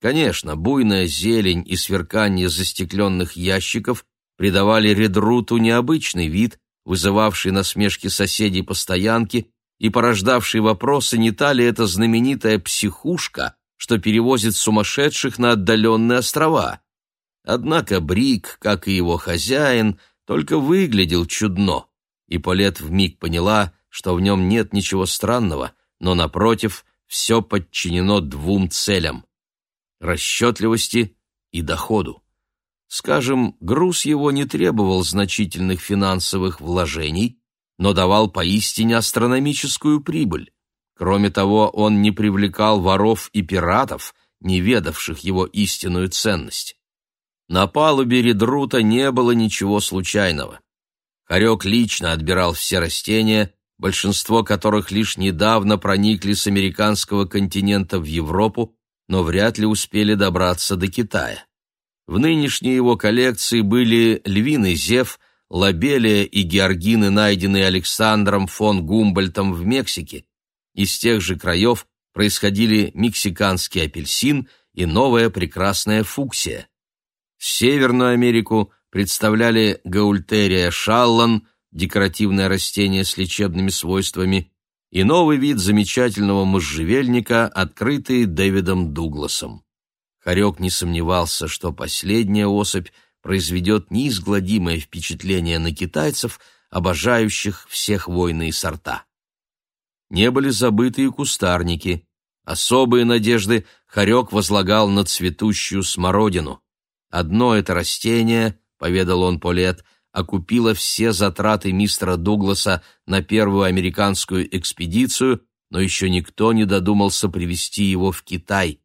Конечно, буйная зелень и сверкание застекленных ящиков придавали Редруту необычный вид, вызывавший насмешки соседей по стоянке и порождавший вопросы, не та ли это знаменитая психушка, что перевозит сумасшедших на отдаленные острова. Однако Брик, как и его хозяин, только выглядел чудно, и Полет вмиг поняла, что в нем нет ничего странного, но, напротив, все подчинено двум целям — расчетливости и доходу. Скажем, груз его не требовал значительных финансовых вложений, но давал поистине астрономическую прибыль. Кроме того, он не привлекал воров и пиратов, не ведавших его истинную ценность. На палубе редрута не было ничего случайного. Хорек лично отбирал все растения, большинство которых лишь недавно проникли с американского континента в Европу, но вряд ли успели добраться до Китая. В нынешней его коллекции были львиный зев, лобелия и георгины, найденные Александром фон Гумбольтом в Мексике. Из тех же краев происходили мексиканский апельсин и новая прекрасная фуксия. Северную Америку представляли гаультерия шаллан, декоративное растение с лечебными свойствами, и новый вид замечательного можжевельника, открытый Дэвидом Дугласом. Харек не сомневался, что последняя особь произведет неизгладимое впечатление на китайцев, обожающих всех войны и сорта. Не были забыты и кустарники. Особые надежды Харек возлагал на цветущую смородину. Одно это растение, поведал он Полет, окупило все затраты мистера Дугласа на первую американскую экспедицию, но еще никто не додумался привезти его в Китай.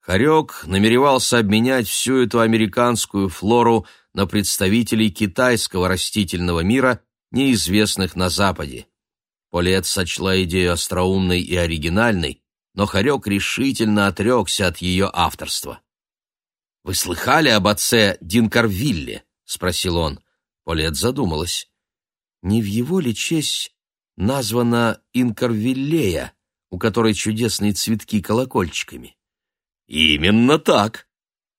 Харек намеревался обменять всю эту американскую флору на представителей китайского растительного мира, неизвестных на Западе. Полет сочла идею остроумной и оригинальной, но Харек решительно отрекся от ее авторства. «Вы слыхали об отце Динкарвилле?» — спросил он. Полет задумалась. «Не в его ли честь названа Инкарвиллея, у которой чудесные цветки колокольчиками?» Именно так.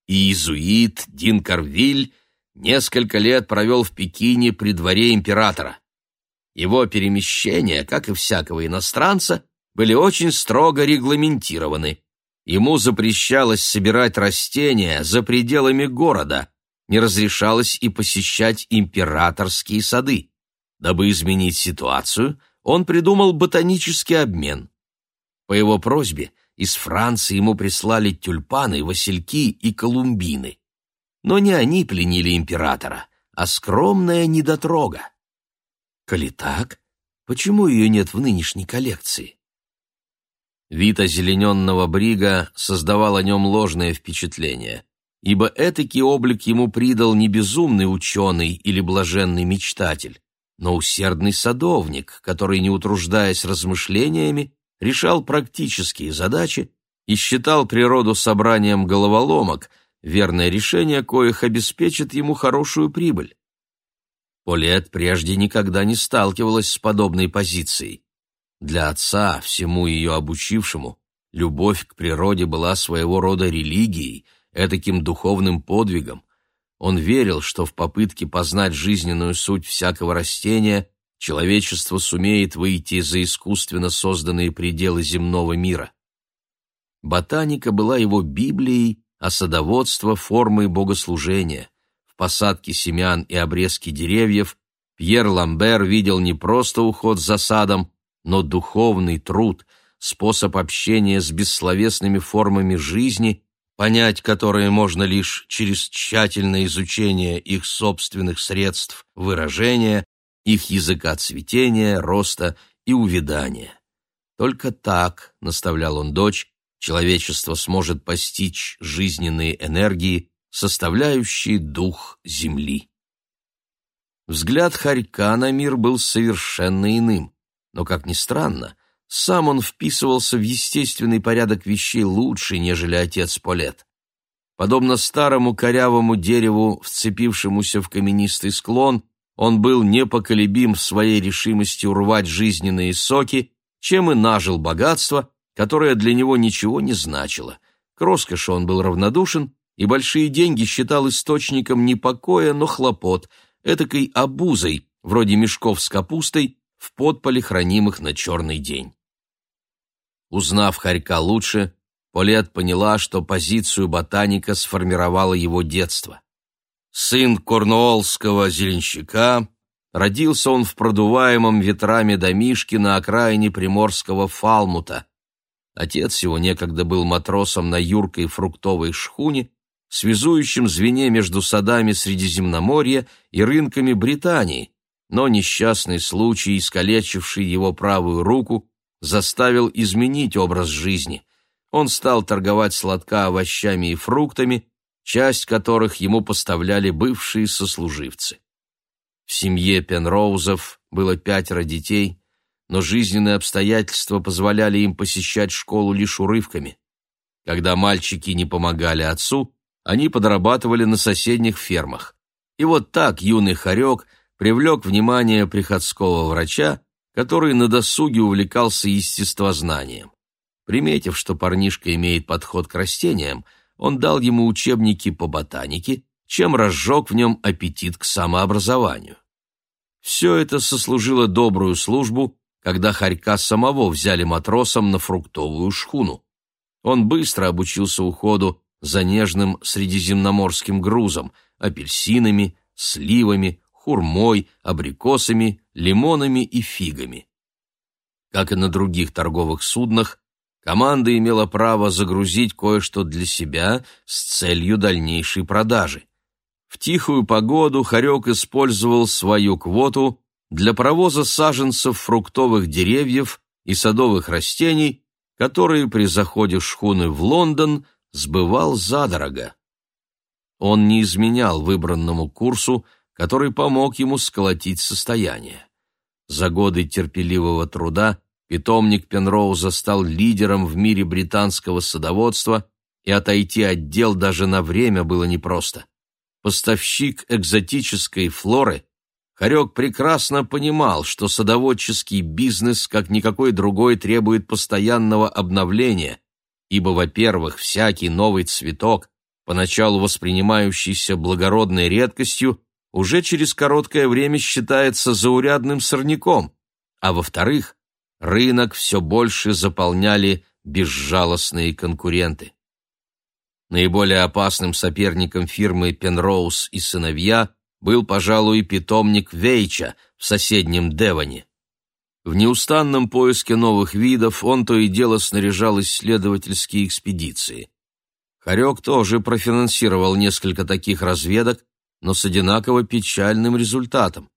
иезуит Дин Карвиль несколько лет провел в Пекине при дворе императора. Его перемещения, как и всякого иностранца, были очень строго регламентированы. Ему запрещалось собирать растения за пределами города, не разрешалось и посещать императорские сады. Дабы изменить ситуацию, он придумал ботанический обмен. По его просьбе из Франции ему прислали тюльпаны, васильки и колумбины. Но не они пленили императора, а скромная недотрога. Коли так, почему ее нет в нынешней коллекции? Вид озелененного брига создавал о нем ложное впечатление, ибо этакий облик ему придал не безумный ученый или блаженный мечтатель, но усердный садовник, который, не утруждаясь размышлениями, решал практические задачи и считал природу собранием головоломок, верное решение коих обеспечит ему хорошую прибыль. Полет прежде никогда не сталкивалась с подобной позицией. Для отца, всему ее обучившему, любовь к природе была своего рода религией, этаким духовным подвигом. Он верил, что в попытке познать жизненную суть всякого растения человечество сумеет выйти за искусственно созданные пределы земного мира. Ботаника была его Библией, а садоводство — формой богослужения. В посадке семян и обрезке деревьев Пьер Ламбер видел не просто уход за садом, но духовный труд, способ общения с бессловесными формами жизни, понять которые можно лишь через тщательное изучение их собственных средств выражения, их языка цветения, роста и увядания. Только так, наставлял он дочь, человечество сможет постичь жизненные энергии, составляющие дух Земли. Взгляд Харька на мир был совершенно иным, но, как ни странно, сам он вписывался в естественный порядок вещей лучше, нежели отец Полет. Подобно старому корявому дереву, вцепившемуся в каменистый склон, он был непоколебим в своей решимости урвать жизненные соки, чем и нажил богатство, которое для него ничего не значило. К роскоши он был равнодушен, и большие деньги считал источником не покоя, но хлопот, этакой обузой, вроде мешков с капустой, в подполе хранимых на черный день. Узнав Харька лучше, Полет поняла, что позицию ботаника сформировало его детство. Сын корнуоллского зеленщика, родился он в продуваемом ветрами домишке на окраине приморского Фалмута. Отец его некогда был матросом на юркой фруктовой шхуне, связующем звене между садами Средиземноморья и рынками Британии, но несчастный случай, искалечивший его правую руку, заставил изменить образ жизни. Он стал торговать сладка овощами и фруктами, часть которых ему поставляли бывшие сослуживцы. В семье Пенроузов было пятеро детей, но жизненные обстоятельства позволяли им посещать школу лишь урывками. Когда мальчики не помогали отцу, они подрабатывали на соседних фермах. И вот так юный хорек привлек внимание приходского врача, который на досуге увлекался естествознанием. Приметив, что парнишка имеет подход к растениям, он дал ему учебники по ботанике, чем разжег в нем аппетит к самообразованию. Все это сослужило добрую службу, когда Харька самого взяли матросом на фруктовую шхуну. Он быстро обучился уходу за нежным средиземноморским грузом, апельсинами, сливами, хурмой, абрикосами, лимонами и фигами. Как и на других торговых суднах, команда имела право загрузить кое-что для себя с целью дальнейшей продажи. В тихую погоду Харек использовал свою квоту для провоза саженцев фруктовых деревьев и садовых растений, которые при заходе шхуны в Лондон сбывал задорого. Он не изменял выбранному курсу, который помог ему сколотить состояние. За годы терпеливого труда питомник Пенроуза стал лидером в мире британского садоводства, и отойти от дел даже на время было непросто. Поставщик экзотической флоры, Харек прекрасно понимал, что садоводческий бизнес, как никакой другой, требует постоянного обновления, ибо, во-первых, всякий новый цветок, поначалу воспринимающийся благородной редкостью, уже через короткое время считается заурядным сорняком, а во-вторых, рынок все больше заполняли безжалостные конкуренты. Наиболее опасным соперником фирмы Пенроуз и сыновья был, пожалуй, питомник Вейча в соседнем Девоне. В неустанном поиске новых видов он то и дело снаряжал исследовательские экспедиции. Харек тоже профинансировал несколько таких разведок, но с одинаково печальным результатом.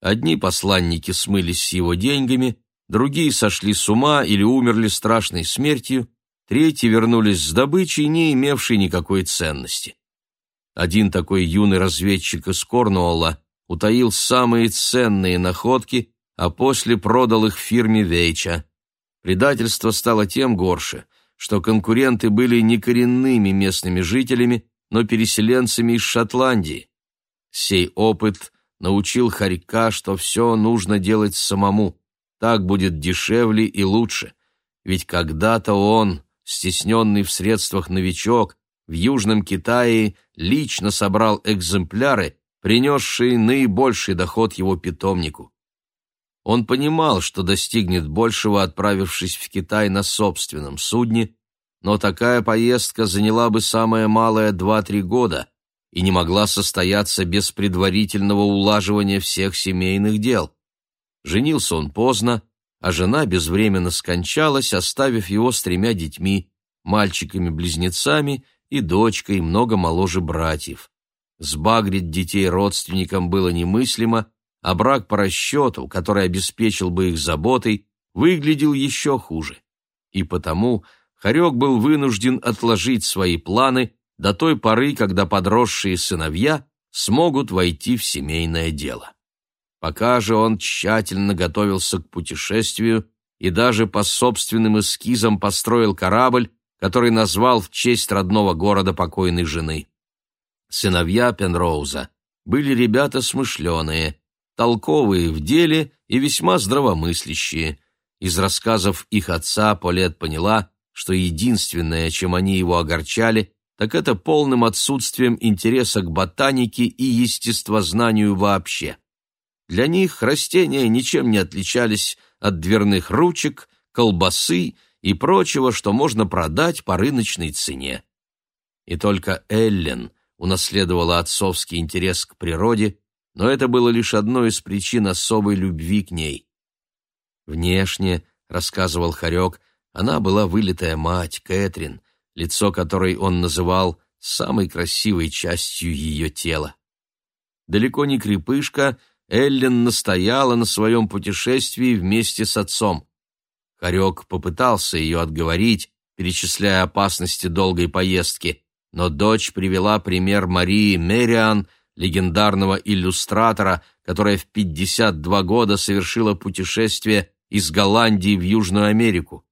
Одни посланники смылись с его деньгами, другие сошли с ума или умерли страшной смертью, третьи вернулись с добычей, не имевшей никакой ценности. Один такой юный разведчик из Корнуолла утаил самые ценные находки, а после продал их фирме Вейча. Предательство стало тем горше, что конкуренты были не коренными местными жителями, но переселенцами из Шотландии. Сей опыт научил Харька, что все нужно делать самому. Так будет дешевле и лучше. Ведь когда-то он, стесненный в средствах новичок, в Южном Китае лично собрал экземпляры, принесшие наибольший доход его питомнику. Он понимал, что достигнет большего, отправившись в Китай на собственном судне, но такая поездка заняла бы самое малое два-три года, и не могла состояться без предварительного улаживания всех семейных дел. Женился он поздно, а жена безвременно скончалась, оставив его с тремя детьми, мальчиками-близнецами и дочкой, много моложе братьев. Сбагрить детей родственникам было немыслимо, а брак по расчету, который обеспечил бы их заботой, выглядел еще хуже. И потому Харек был вынужден отложить свои планы до той поры, когда подросшие сыновья смогут войти в семейное дело. Пока же он тщательно готовился к путешествию и даже по собственным эскизам построил корабль, который назвал в честь родного города покойной жены. Сыновья Пенроуза были ребята смышленые, толковые в деле и весьма здравомыслящие. Из рассказов их отца Полет поняла, что единственное, чем они его огорчали, так это полным отсутствием интереса к ботанике и естествознанию вообще. Для них растения ничем не отличались от дверных ручек, колбасы и прочего, что можно продать по рыночной цене. И только Эллен унаследовала отцовский интерес к природе, но это было лишь одной из причин особой любви к ней. Внешне, рассказывал Харек, она была вылитая мать, Кэтрин, лицо которой он называл самой красивой частью ее тела. Далеко не крепышка, Эллен настояла на своем путешествии вместе с отцом. Харек попытался ее отговорить, перечисляя опасности долгой поездки, но дочь привела пример Марии Мериан, легендарного иллюстратора, которая в 52 года совершила путешествие из Голландии в Южную Америку.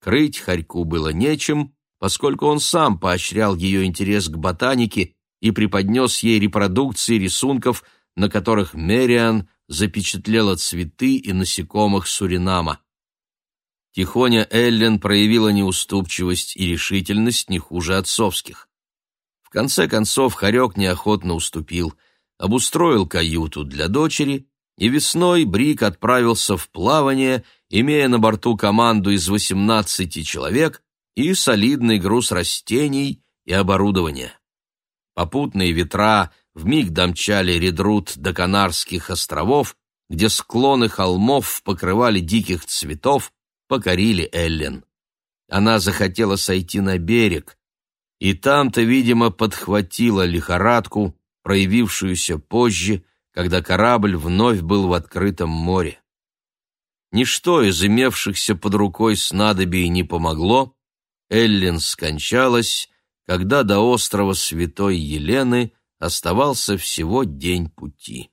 Крыть Харьку было нечем, поскольку он сам поощрял ее интерес к ботанике и преподнес ей репродукции рисунков, на которых Мериан запечатлела цветы и насекомых Суринама. Тихоня Эллен проявила неуступчивость и решительность не хуже отцовских. В конце концов Харек неохотно уступил, обустроил каюту для дочери, и весной Брик отправился в плавание, имея на борту команду из 18 человек и солидный груз растений и оборудования. Попутные ветра вмиг домчали редрут до Канарских островов, где склоны холмов покрывали диких цветов, покорили Эллен. Она захотела сойти на берег, и там-то, видимо, подхватила лихорадку, проявившуюся позже, когда корабль вновь был в открытом море. Ничто из имевшихся под рукой снадобий не помогло, Эллен скончалась, когда до острова Святой Елены оставался всего день пути.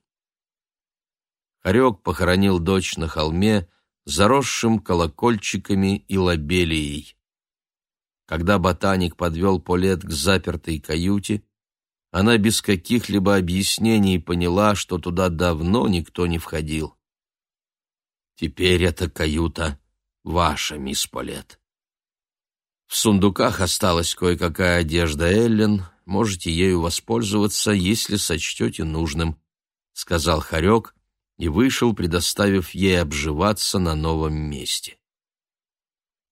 Харек похоронил дочь на холме, заросшим колокольчиками и лобелией. Когда ботаник подвел Полет к запертой каюте, она без каких-либо объяснений поняла, что туда давно никто не входил. «Теперь эта каюта ваша, мисс Полет. В сундуках осталась кое-какая одежда Эллен, можете ею воспользоваться, если сочтете нужным», — сказал Харек и вышел, предоставив ей обживаться на новом месте.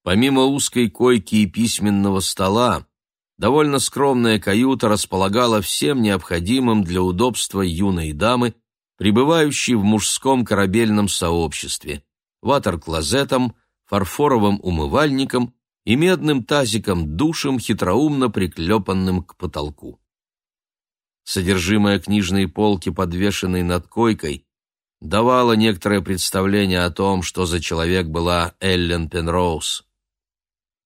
Помимо узкой койки и письменного стола, довольно скромная каюта располагала всем необходимым для удобства юной дамы, пребывающей в мужском корабельном сообществе, ватер-клозетом, фарфоровым умывальником и медным тазиком-душем, хитроумно приклепанным к потолку. Содержимое книжной полки, подвешенной над койкой, давало некоторое представление о том, что за человек была Эллен Пенроуз.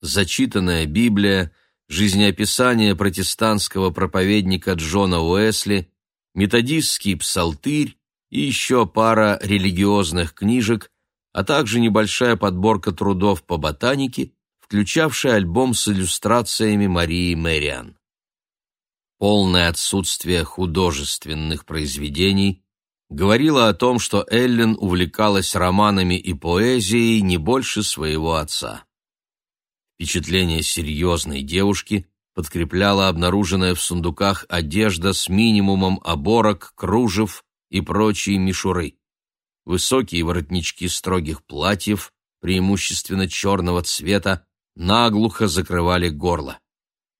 Зачитанная Библия, жизнеописание протестантского проповедника Джона Уэсли, методистский псалтырь и еще пара религиозных книжек, а также небольшая подборка трудов по ботанике включавший альбом с иллюстрациями Марии Мэриан. Полное отсутствие художественных произведений говорило о том, что Эллен увлекалась романами и поэзией не больше своего отца. Впечатление серьезной девушки подкрепляла обнаруженная в сундуках одежда с минимумом оборок, кружев и прочие мишуры. Высокие воротнички строгих платьев, преимущественно черного цвета, наглухо закрывали горло.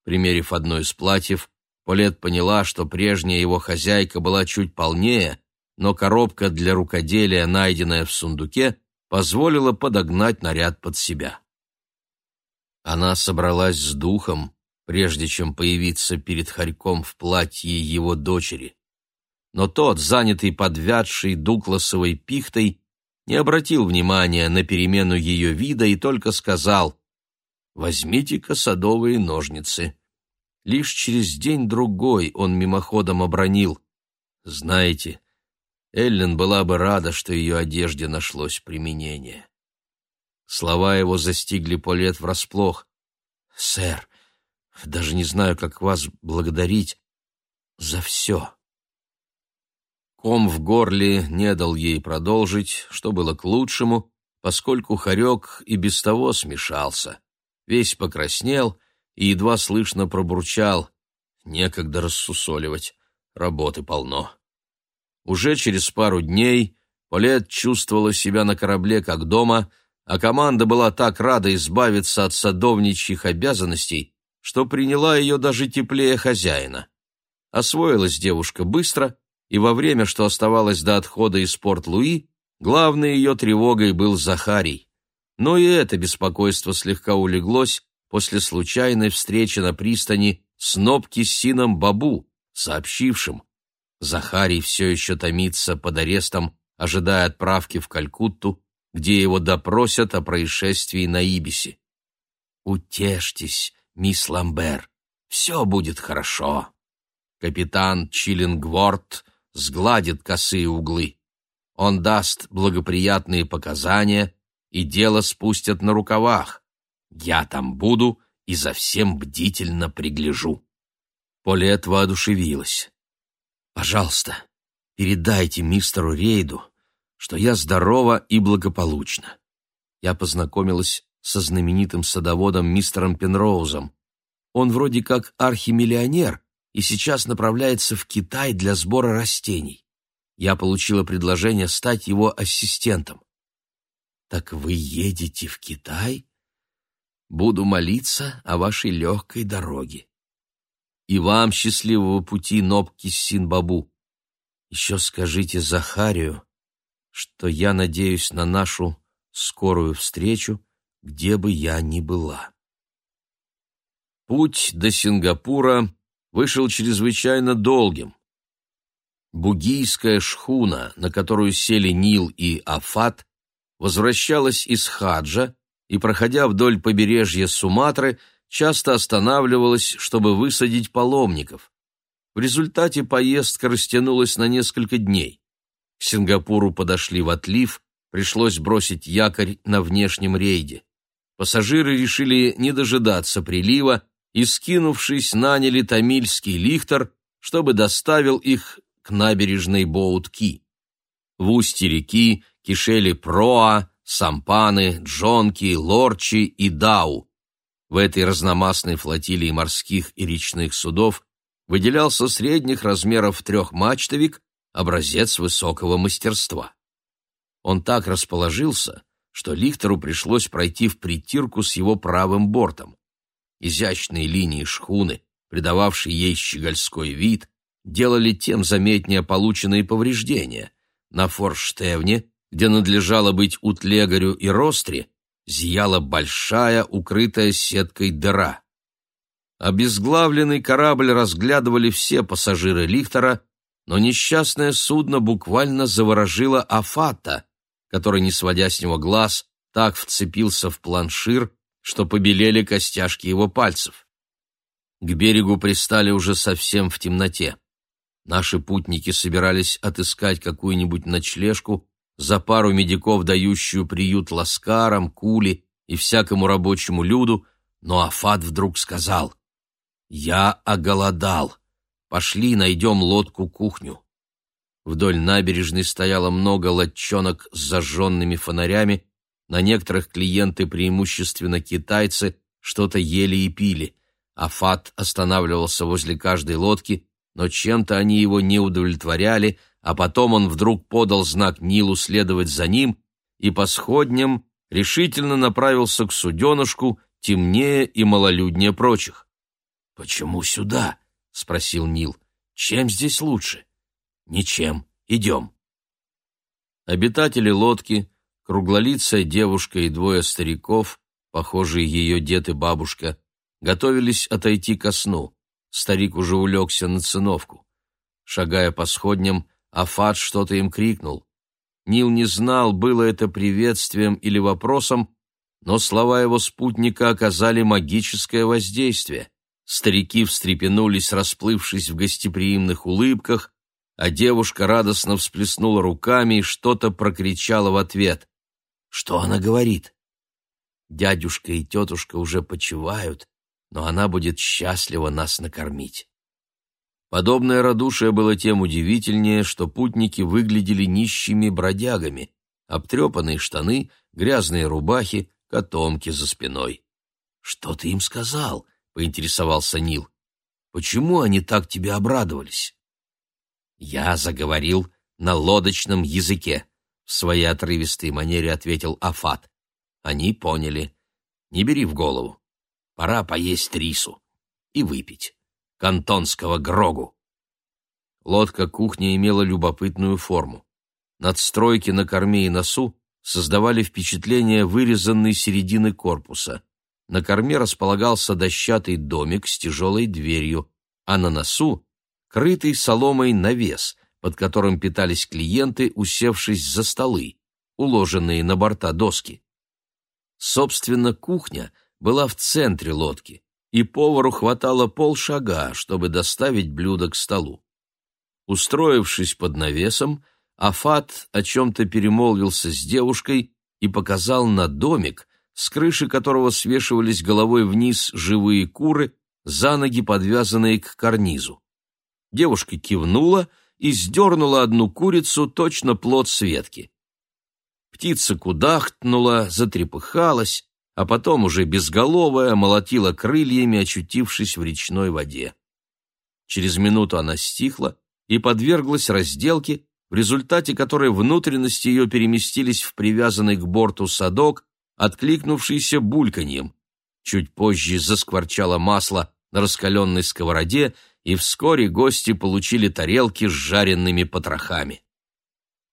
Примерив одно из платьев, Полет поняла, что прежняя его хозяйка была чуть полнее, но коробка для рукоделия, найденная в сундуке, позволила подогнать наряд под себя. Она собралась с духом, прежде чем появиться перед Харьком в платье его дочери. Но тот, занятый подвядшей дукласовой пихтой, не обратил внимания на перемену ее вида и только сказал возьмите-ка садовые ножницы. Лишь через день-другой он мимоходом обронил. Знаете, Эллен была бы рада, что ее одежде нашлось применение. Слова его застигли Полет врасплох. «Сэр, даже не знаю, как вас благодарить за все». Ком в горле не дал ей продолжить, что было к лучшему, поскольку хорек и без того смешался весь покраснел и едва слышно пробурчал Некогда рассусоливать, работы полно. Уже через пару дней Полет чувствовала себя на корабле как дома, а команда была так рада избавиться от садовничьих обязанностей, что приняла ее даже теплее хозяина. Освоилась девушка быстро, и во время, что оставалось до отхода из Порт-Луи, главной ее тревогой был Захарий. Но и это беспокойство слегка улеглось после случайной встречи на пристани с Нобки Сином Бабу, сообщившим, Захарий все еще томится под арестом, ожидая отправки в Калькутту, где его допросят о происшествии на Ибисе. «Утешьтесь, мисс Ламбер, все будет хорошо». Капитан Чиллингворд сгладит косые углы. Он даст благоприятные показания, и дело спустят на рукавах. Я там буду и за всем бдительно пригляжу. Полет воодушевилась. «Пожалуйста, передайте мистеру Рейду, что я здорова и благополучна. Я познакомилась со знаменитым садоводом мистером Пенроузом. Он вроде как архимиллионер и сейчас направляется в Китай для сбора растений. Я получила предложение стать его ассистентом. Так вы едете в Китай? Буду молиться о вашей легкой дороге. И вам счастливого пути, Нобки Синбабу. Еще скажите Захарию, что я надеюсь на нашу скорую встречу, где бы я ни была. Путь до Сингапура вышел чрезвычайно долгим. Бугийская шхуна, на которую сели Нил и Афат, возвращалась из Хаджа и, проходя вдоль побережья Суматры, часто останавливалась, чтобы высадить паломников. В результате поездка растянулась на несколько дней. К Сингапуру подошли в отлив, пришлось бросить якорь на внешнем рейде. Пассажиры решили не дожидаться прилива и, скинувшись, наняли тамильский лихтер, чтобы доставил их к набережной Боутки. В устье реки кишели проа, сампаны, джонки, лорчи и дау. В этой разномастной флотилии морских и речных судов выделялся средних размеров трехмачтовик, образец высокого мастерства. Он так расположился, что Лихтеру пришлось пройти в притирку с его правым бортом. Изящные линии шхуны, придававшие ей щегольской вид, делали тем заметнее полученные повреждения. На форштевне, где надлежало быть утлегарю и ростре, зияла большая, укрытая сеткой дыра. Обезглавленный корабль разглядывали все пассажиры Лихтера, но несчастное судно буквально заворожило Афата, который, не сводя с него глаз, так вцепился в планшир, что побелели костяшки его пальцев. К берегу пристали уже совсем в темноте. Наши путники собирались отыскать какую-нибудь ночлежку за пару медиков, дающую приют ласкарам, кули и всякому рабочему люду, но Афат вдруг сказал «Я оголодал. Пошли найдем лодку-кухню». Вдоль набережной стояло много лодчонок с зажженными фонарями, на некоторых клиенты, преимущественно китайцы, что-то ели и пили. Афат останавливался возле каждой лодки, но чем-то они его не удовлетворяли, а потом он вдруг подал знак Нилу следовать за ним и по сходням решительно направился к суденышку, темнее и малолюднее прочих. «Почему сюда?» — спросил Нил. «Чем здесь лучше?» «Ничем. Идем». Обитатели лодки, круглолицая девушка и двое стариков, похожие ее дед и бабушка, готовились отойти ко сну. Старик уже улегся на циновку. Шагая по сходням, Афат что-то им крикнул. Нил не знал, было это приветствием или вопросом, но слова его спутника оказали магическое воздействие. Старики встрепенулись, расплывшись в гостеприимных улыбках, а девушка радостно всплеснула руками и что-то прокричала в ответ. Что она говорит? Дядюшка и тетушка уже почивают, но она будет счастлива нас накормить. Подобное радушие было тем удивительнее, что путники выглядели нищими бродягами, обтрепанные штаны, грязные рубахи, котомки за спиной. «Что ты им сказал?» — поинтересовался Нил. Почему они так тебе обрадовались?» «Я заговорил на лодочном языке», — в своей отрывистой манере ответил Афат. «Они поняли. Не бери в голову. Пора поесть рису и выпить кантонского грогу». Лодка кухни имела любопытную форму. Надстройки на корме и носу создавали впечатление вырезанной середины корпуса. На корме располагался дощатый домик с тяжелой дверью, а на носу — крытый соломой навес, под которым питались клиенты, усевшись за столы, уложенные на борта доски. Собственно, кухня была в центре лодки, и повару хватало полшага, чтобы доставить блюдо к столу. Устроившись под навесом, Афат о чем-то перемолвился с девушкой и показал на домик, с крыши которого свешивались головой вниз живые куры, за ноги подвязанные к карнизу. Девушка кивнула и сдернула одну курицу, точно плод Светки. Птица кудахтнула, затрепыхалась, а потом уже безголовая молотила крыльями, очутившись в речной воде. Через минуту она стихла и подверглась разделке, в результате которой внутренности ее переместились в привязанный к борту садок, откликнувшийся бульканьем. Чуть позже заскворчало масло на раскаленной сковороде, и вскоре гости получили тарелки с жареными потрохами.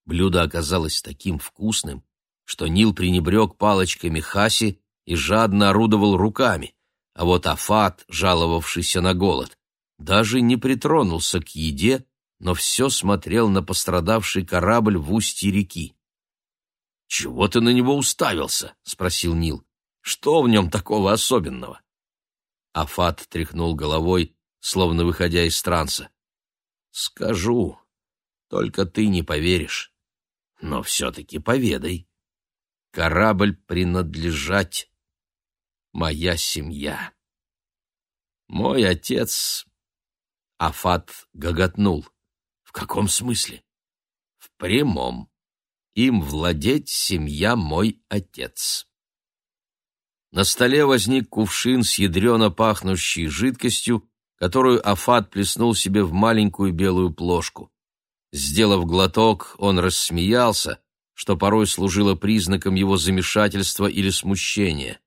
Блюдо оказалось таким вкусным, что Нил пренебрег палочками хаси и жадно орудовал руками, а вот Афат, жаловавшийся на голод, даже не притронулся к еде, но все смотрел на пострадавший корабль в устье реки. «Чего ты на него уставился?» — спросил Нил. «Что в нем такого особенного?» Афат тряхнул головой, словно выходя из транса. «Скажу, только ты не поверишь. Но все-таки поведай. Корабль принадлежать моя семья. Мой отец...» Афат гоготнул. «В каком смысле?» «В прямом им владеть семья мой отец. На столе возник кувшин с ядрено пахнущей жидкостью, которую Афат плеснул себе в маленькую белую плошку. Сделав глоток, он рассмеялся, что порой служило признаком его замешательства или смущения.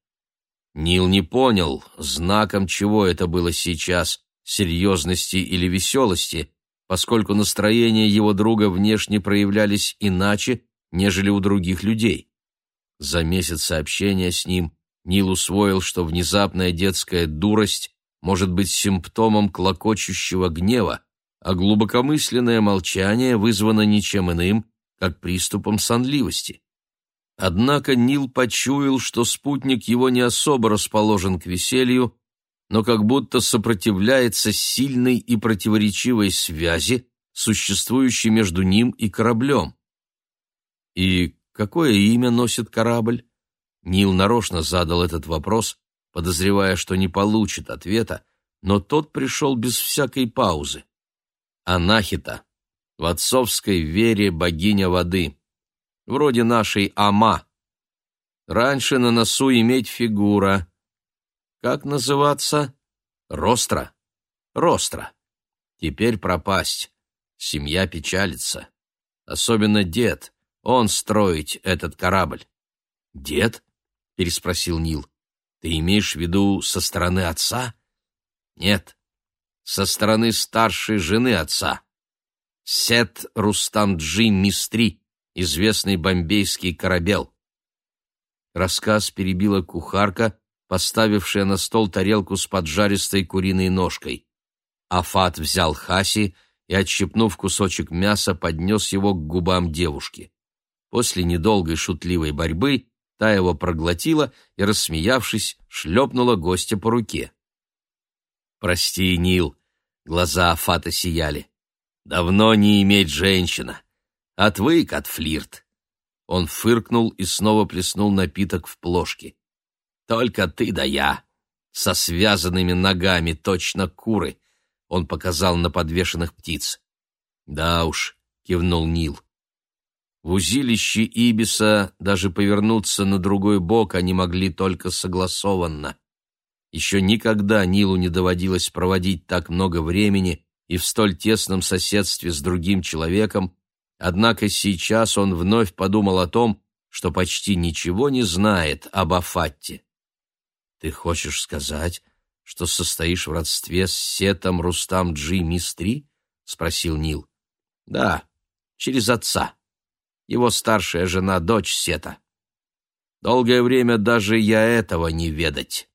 Нил не понял, знаком чего это было сейчас, серьезности или веселости, поскольку настроения его друга внешне проявлялись иначе, нежели у других людей. За месяц общения с ним Нил усвоил, что внезапная детская дурость может быть симптомом клокочущего гнева, а глубокомысленное молчание вызвано ничем иным, как приступом сонливости. Однако Нил почуял, что спутник его не особо расположен к веселью, но как будто сопротивляется сильной и противоречивой связи, существующей между ним и кораблем. И какое имя носит корабль? Нил нарочно задал этот вопрос, подозревая, что не получит ответа, но тот пришел без всякой паузы. Анахита, в отцовской вере богиня воды, вроде нашей Ама. Раньше на носу иметь фигура. Как называться? Ростра. Ростра. Теперь пропасть. Семья печалится. Особенно дед, он строить этот корабль. Дед? переспросил Нил. Ты имеешь в виду со стороны отца? Нет, со стороны старшей жены отца. Сет Рустамджи Мистри, известный бомбейский корабел. Рассказ перебила кухарка, поставившая на стол тарелку с поджаристой куриной ножкой. Афат взял хаси и, отщипнув кусочек мяса, поднес его к губам девушки. После недолгой шутливой борьбы та его проглотила и, рассмеявшись, шлепнула гостя по руке. «Прости, Нил», — глаза Афата сияли. «Давно не иметь женщина. Отвык от флирт». Он фыркнул и снова плеснул напиток в плошки. «Только ты да я, со связанными ногами, точно куры», — он показал на подвешенных птиц. «Да уж», — кивнул Нил, в узилище Ибиса даже повернуться на другой бок они могли только согласованно. Еще никогда Нилу не доводилось проводить так много времени и в столь тесном соседстве с другим человеком, однако сейчас он вновь подумал о том, что почти ничего не знает об Афатте. «Ты хочешь сказать, что состоишь в родстве с Сетом Рустам Джи Мистри?» — спросил Нил. «Да, через отца. Его старшая жена — дочь Сета. Долгое время даже я этого не ведать».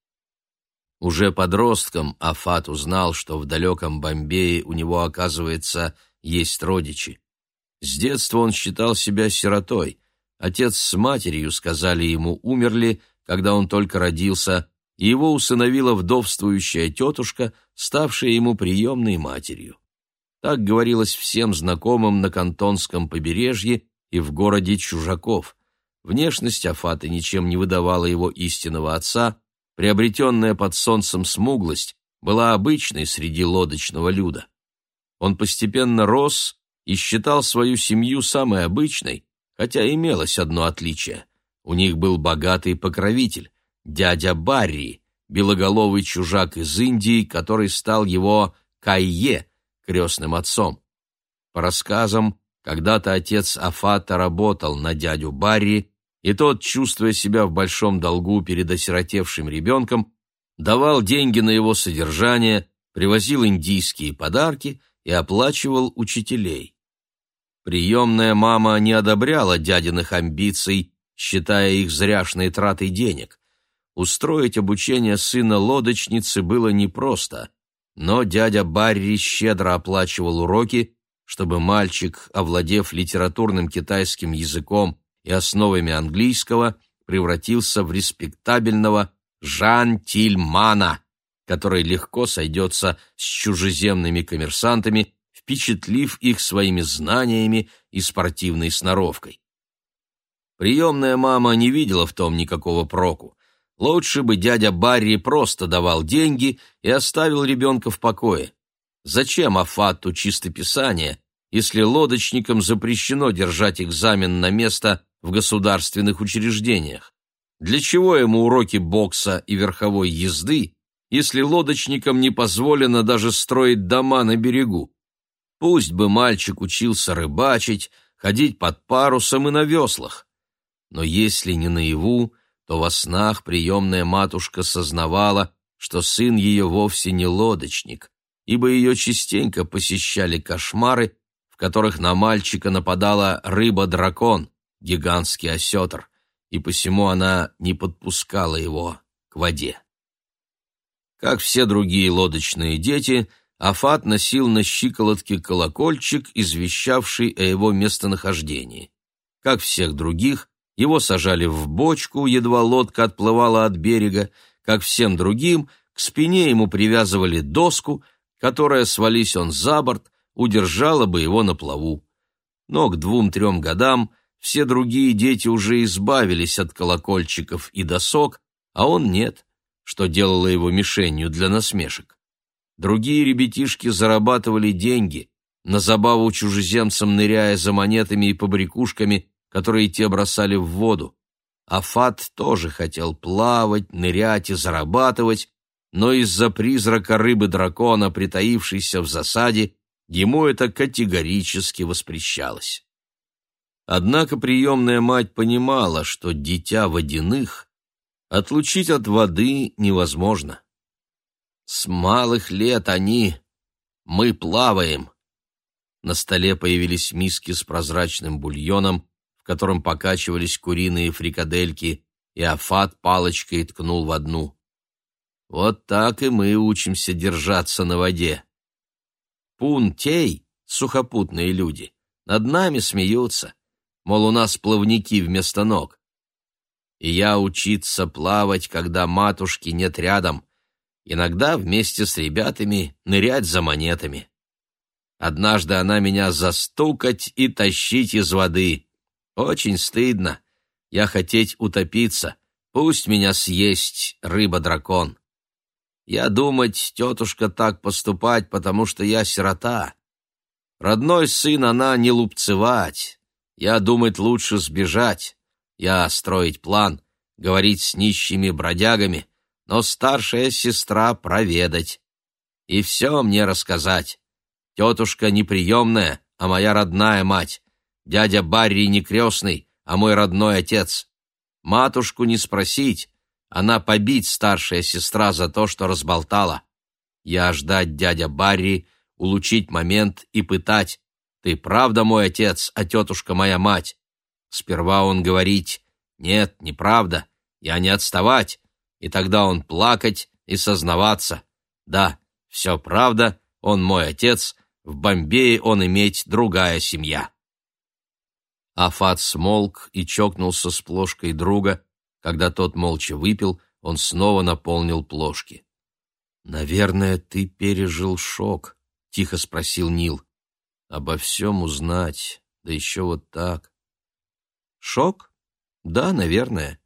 Уже подростком Афат узнал, что в далеком Бомбее у него, оказывается, есть родичи. С детства он считал себя сиротой. Отец с матерью, сказали ему, умерли, когда он только родился, и его усыновила вдовствующая тетушка, ставшая ему приемной матерью. Так говорилось всем знакомым на Кантонском побережье и в городе Чужаков. Внешность Афата ничем не выдавала его истинного отца, приобретенная под солнцем смуглость была обычной среди лодочного люда. Он постепенно рос и считал свою семью самой обычной, хотя имелось одно отличие. У них был богатый покровитель, дядя Барри, белоголовый чужак из Индии, который стал его Кайе, крестным отцом. По рассказам, когда-то отец Афата работал на дядю Барри и тот, чувствуя себя в большом долгу перед осиротевшим ребенком, давал деньги на его содержание, привозил индийские подарки и оплачивал учителей. Приемная мама не одобряла дядиных амбиций, считая их зряшной тратой денег. Устроить обучение сына лодочницы было непросто, но дядя Барри щедро оплачивал уроки, чтобы мальчик, овладев литературным китайским языком и основами английского превратился в респектабельного Жан-Тильмана, который легко сойдется с чужеземными коммерсантами, впечатлив их своими знаниями и спортивной сноровкой. Приемная мама не видела в том никакого проку. Лучше бы дядя Барри просто давал деньги и оставил ребенка в покое. Зачем Афату чистописание, если лодочникам запрещено держать экзамен на место в государственных учреждениях. Для чего ему уроки бокса и верховой езды, если лодочникам не позволено даже строить дома на берегу? Пусть бы мальчик учился рыбачить, ходить под парусом и на веслах. Но если не наяву, то во снах приемная матушка сознавала, что сын ее вовсе не лодочник, ибо ее частенько посещали кошмары, в которых на мальчика нападала рыба-дракон, гигантский осетр, и посему она не подпускала его к воде. Как все другие лодочные дети, Афат носил на щиколотке колокольчик, извещавший о его местонахождении. Как всех других, его сажали в бочку, едва лодка отплывала от берега, как всем другим, к спине ему привязывали доску, которая, свались он за борт, удержала бы его на плаву. Но к двум-трем годам все другие дети уже избавились от колокольчиков и досок, а он нет, что делало его мишенью для насмешек. Другие ребятишки зарабатывали деньги, на забаву чужеземцам ныряя за монетами и побрякушками, которые те бросали в воду. А Фат тоже хотел плавать, нырять и зарабатывать, но из-за призрака рыбы-дракона, притаившейся в засаде, ему это категорически воспрещалось. Однако приемная мать понимала, что дитя водяных отлучить от воды невозможно. С малых лет они... Мы плаваем. На столе появились миски с прозрачным бульоном, в котором покачивались куриные фрикадельки, и Афат палочкой ткнул в одну. Вот так и мы учимся держаться на воде. Пун-тей, сухопутные люди, над нами смеются мол, у нас плавники вместо ног. И я учиться плавать, когда матушки нет рядом, иногда вместе с ребятами нырять за монетами. Однажды она меня застукать и тащить из воды. Очень стыдно. Я хотеть утопиться. Пусть меня съесть рыба-дракон. Я думать, тетушка так поступать, потому что я сирота. Родной сын она не лупцевать, я думать лучше сбежать. Я строить план, говорить с нищими бродягами, но старшая сестра проведать. И все мне рассказать. Тетушка неприемная, а моя родная мать. Дядя Барри не крестный, а мой родной отец. Матушку не спросить, она побить старшая сестра за то, что разболтала. Я ждать дядя Барри, улучить момент и пытать. Ты правда мой отец, а тетушка моя мать? Сперва он говорить, нет, неправда, я не отставать, и тогда он плакать и сознаваться. Да, все правда, он мой отец, в Бомбее он иметь другая семья. Афат смолк и чокнулся с плошкой друга. Когда тот молча выпил, он снова наполнил плошки. «Наверное, ты пережил шок», — тихо спросил Нил. «Обо всем узнать, да еще вот так». «Шок? Да, наверное», —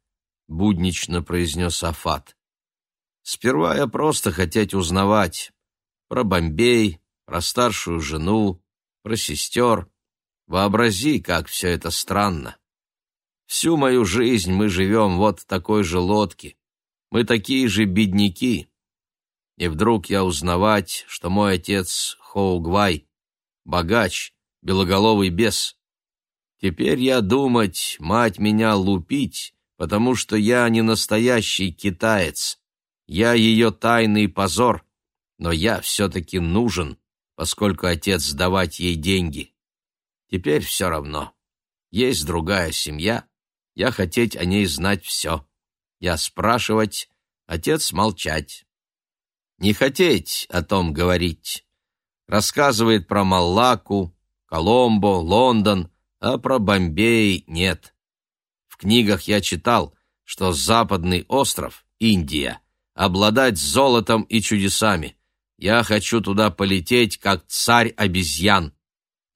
буднично произнес Афат. «Сперва я просто хотеть узнавать про Бомбей, про старшую жену, про сестер. Вообрази, как все это странно. Всю мою жизнь мы живем вот в такой же лодке. Мы такие же бедняки. И вдруг я узнавать, что мой отец Хоугвай, богач, белоголовый бес. Теперь я думать, мать меня лупить, потому что я не настоящий китаец. Я ее тайный позор, но я все-таки нужен, поскольку отец сдавать ей деньги. Теперь все равно. Есть другая семья, я хотеть о ней знать все. Я спрашивать, отец молчать. Не хотеть о том говорить. Рассказывает про Маллаку, Коломбо, Лондон, а про Бомбей нет. Книгах я читал, что западный остров, Индия, обладать золотом и чудесами. Я хочу туда полететь, как царь обезьян.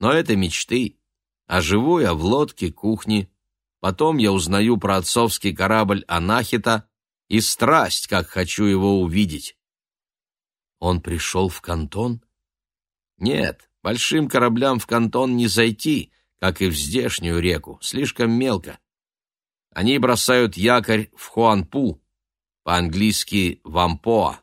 Но это мечты. А живу я в лодке кухни. Потом я узнаю про отцовский корабль Анахита и страсть, как хочу его увидеть. Он пришел в кантон? Нет, большим кораблям в кантон не зайти, как и в здешнюю реку, слишком мелко. Они бросают якорь в Хуанпу, по-английски «Вампоа».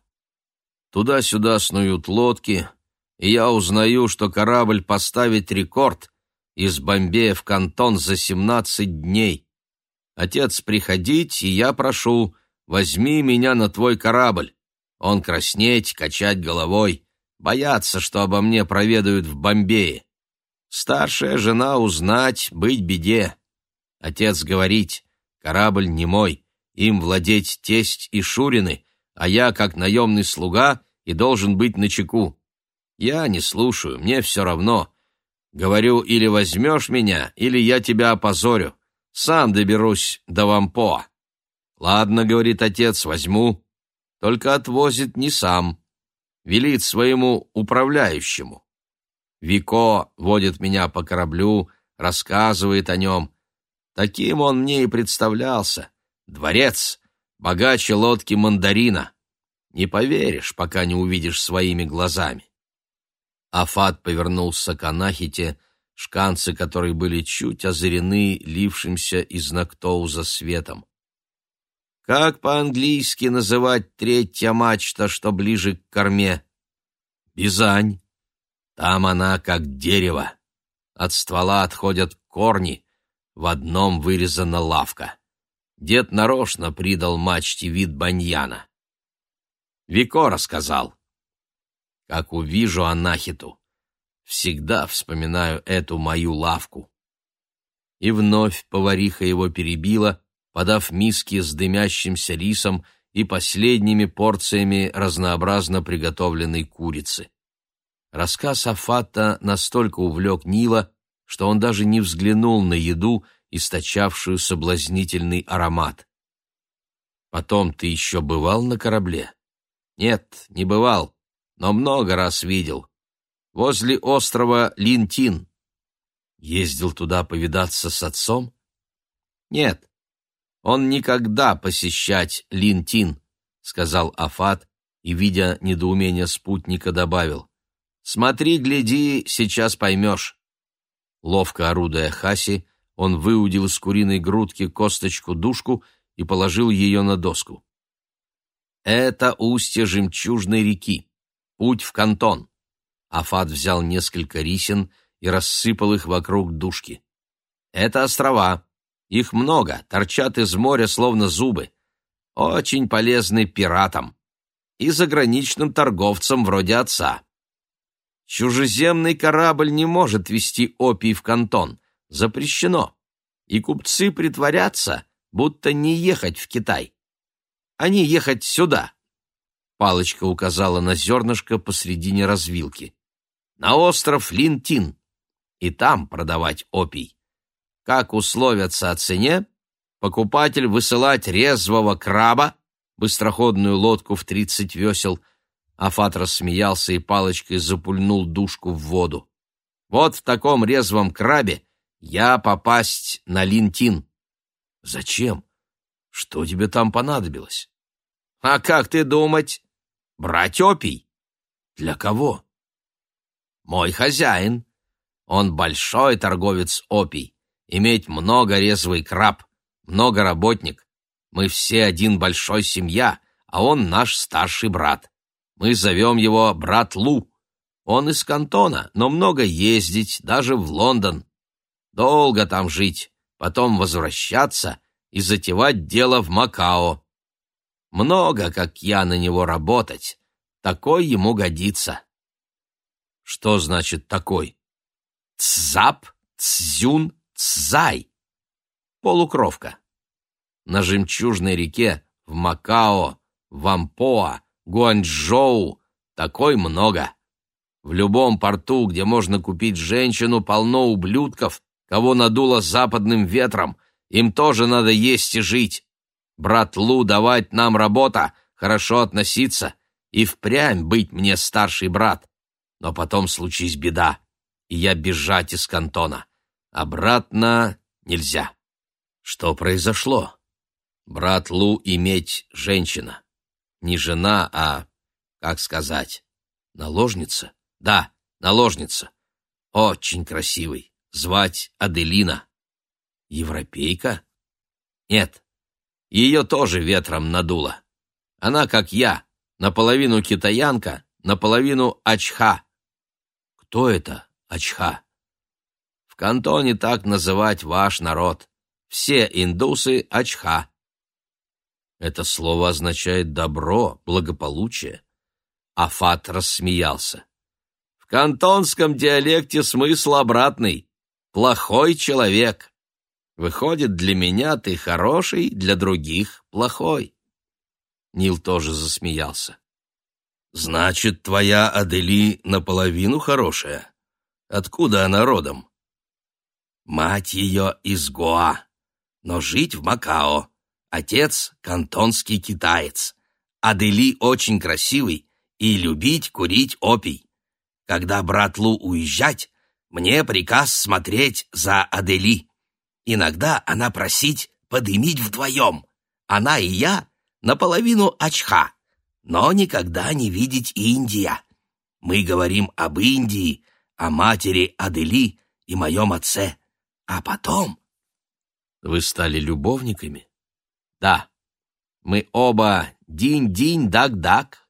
Туда-сюда снуют лодки, и я узнаю, что корабль поставит рекорд из Бомбея в Кантон за семнадцать дней. Отец, приходить, и я прошу, возьми меня на твой корабль. Он краснеть, качать головой, бояться, что обо мне проведают в Бомбее. Старшая жена узнать, быть беде. Отец говорить, корабль не мой, им владеть тесть и шурины, а я, как наемный слуга, и должен быть начеку. Я не слушаю, мне все равно. Говорю, или возьмешь меня, или я тебя опозорю. Сам доберусь до Вампоа. Ладно, говорит отец, возьму. Только отвозит не сам. Велит своему управляющему. Вико водит меня по кораблю, рассказывает о нем. Таким он мне и представлялся. Дворец, богаче лодки мандарина. Не поверишь, пока не увидишь своими глазами. Афат повернулся к Анахите, шканцы которой были чуть озарены лившимся из Нактоуза светом. Как по-английски называть третья мачта, что ближе к корме? Бизань. Там она как дерево. От ствола отходят корни, в одном вырезана лавка. Дед нарочно придал мачте вид баньяна. Вико рассказал. Как увижу Анахиту, всегда вспоминаю эту мою лавку. И вновь повариха его перебила, подав миски с дымящимся рисом и последними порциями разнообразно приготовленной курицы. Рассказ Афата настолько увлек Нила, что он даже не взглянул на еду, источавшую соблазнительный аромат. «Потом ты еще бывал на корабле?» «Нет, не бывал, но много раз видел. Возле острова Линтин». «Ездил туда повидаться с отцом?» «Нет, он никогда посещать Линтин», — сказал Афат и, видя недоумение спутника, добавил. Смотри, гляди, сейчас поймешь. Ловко орудуя хаси, он выудил из куриной грудки косточку-душку и положил ее на доску. Это устье жемчужной реки. Путь в кантон. Афат взял несколько рисин и рассыпал их вокруг душки. Это острова. Их много, торчат из моря словно зубы. Очень полезны пиратам и заграничным торговцам вроде отца. Чужеземный корабль не может вести опий в кантон. Запрещено. И купцы притворятся, будто не ехать в Китай. Они ехать сюда. Палочка указала на зернышко посредине развилки. На остров Линтин. И там продавать опий. Как условятся о цене, покупатель высылать резвого краба, быстроходную лодку в тридцать весел — Афат рассмеялся и палочкой запульнул душку в воду. «Вот в таком резвом крабе я попасть на Линтин». «Зачем? Что тебе там понадобилось?» «А как ты думать? Брать опий?» «Для кого?» «Мой хозяин. Он большой торговец опий. Иметь много резвый краб, много работник. Мы все один большой семья, а он наш старший брат. Мы зовем его брат Лу. Он из кантона, но много ездить, даже в Лондон. Долго там жить, потом возвращаться и затевать дело в Макао. Много, как я, на него работать. Такой ему годится. Что значит такой? Цзап, цзюн, цзай. Полукровка. На жемчужной реке, в Макао, в Ампоа, Гуанчжоу, такой много. В любом порту, где можно купить женщину, полно ублюдков, кого надуло западным ветром. Им тоже надо есть и жить. Брат Лу, давать нам работа, хорошо относиться и впрямь быть мне старший брат. Но потом случись беда, и я бежать из кантона. Обратно нельзя. Что произошло? Брат Лу иметь женщина не жена, а, как сказать, наложница? Да, наложница. Очень красивый. Звать Аделина. Европейка? Нет. Ее тоже ветром надуло. Она, как я, наполовину китаянка, наполовину очха. Кто это очха? В кантоне так называть ваш народ. Все индусы очха. Это слово означает добро, благополучие. Афат рассмеялся. В кантонском диалекте смысл обратный. Плохой человек. Выходит, для меня ты хороший, для других плохой. Нил тоже засмеялся. Значит, твоя Адели наполовину хорошая. Откуда она родом? Мать ее из Гоа, но жить в Макао. Отец — кантонский китаец. Адели очень красивый и любить курить опий. Когда брат Лу уезжать, мне приказ смотреть за Адели. Иногда она просить подымить вдвоем. Она и я наполовину очха, но никогда не видеть Индия. Мы говорим об Индии, о матери Адели и моем отце. А потом... Вы стали любовниками? Да, мы оба динь-динь-дак-дак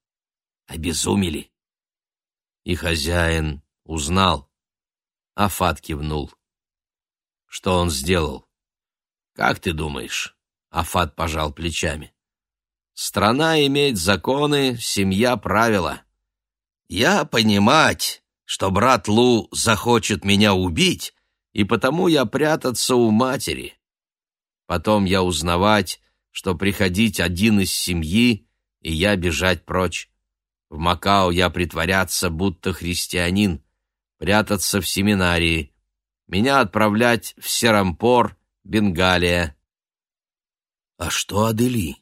обезумели. И хозяин узнал. Афат кивнул. Что он сделал? Как ты думаешь? Афат пожал плечами. Страна имеет законы, семья правила. Я понимать, что брат Лу захочет меня убить, и потому я прятаться у матери. Потом я узнавать, что приходить один из семьи, и я бежать прочь. В Макао я притворяться, будто христианин, прятаться в семинарии, меня отправлять в Серампор, Бенгалия. А что Адели?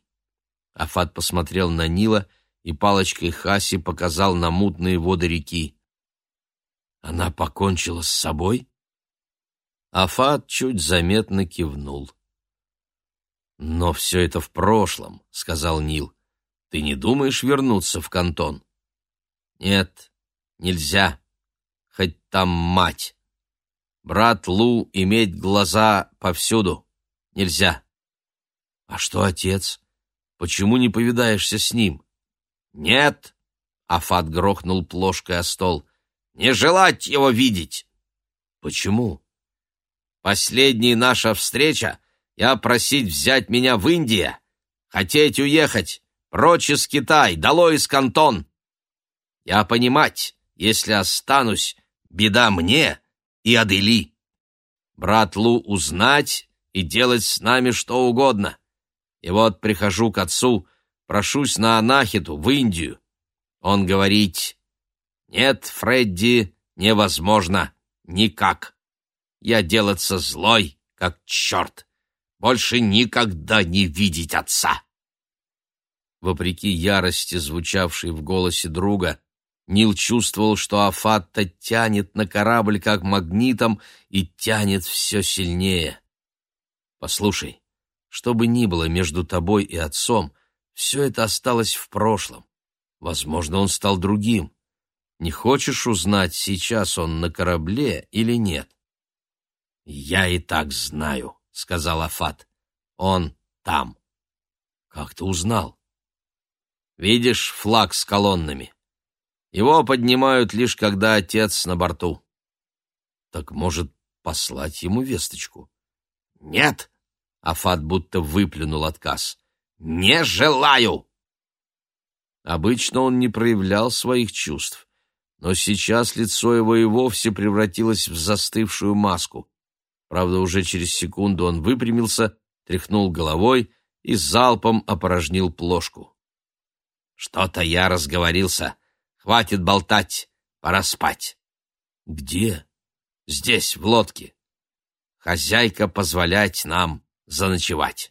Афат посмотрел на Нила и палочкой Хаси показал на мутные воды реки. Она покончила с собой? Афат чуть заметно кивнул. «Но все это в прошлом», — сказал Нил. «Ты не думаешь вернуться в кантон?» «Нет, нельзя. Хоть там мать. Брат Лу иметь глаза повсюду. Нельзя». «А что отец? Почему не повидаешься с ним? Нет, Афат грохнул плошкой о стол. Не желать его видеть. Почему? Последняя наша встреча, я просить взять меня в Индию, хотеть уехать, прочь из Китай, долой из Кантон. Я понимать, если останусь, беда мне и Адели. Брат Лу узнать и делать с нами что угодно. И вот прихожу к отцу, прошусь на Анахиту, в Индию. Он говорит, «Нет, Фредди, невозможно, никак. Я делаться злой, как черт. Больше никогда не видеть отца». Вопреки ярости, звучавшей в голосе друга, Нил чувствовал, что Афатта тянет на корабль как магнитом и тянет все сильнее. «Послушай, что бы ни было между тобой и отцом, все это осталось в прошлом. Возможно, он стал другим. Не хочешь узнать, сейчас он на корабле или нет?» «Я и так знаю», — сказал Афат. «Он там». «Как ты узнал?» «Видишь флаг с колоннами?» Его поднимают лишь когда отец на борту. Так может, послать ему весточку? Нет, Афат будто выплюнул отказ. Не желаю. Обычно он не проявлял своих чувств, но сейчас лицо его и вовсе превратилось в застывшую маску. Правда, уже через секунду он выпрямился, тряхнул головой и залпом опорожнил плошку. «Что-то я разговорился», Хватит болтать, пора спать. Где? Здесь, в лодке. Хозяйка позволять нам заночевать.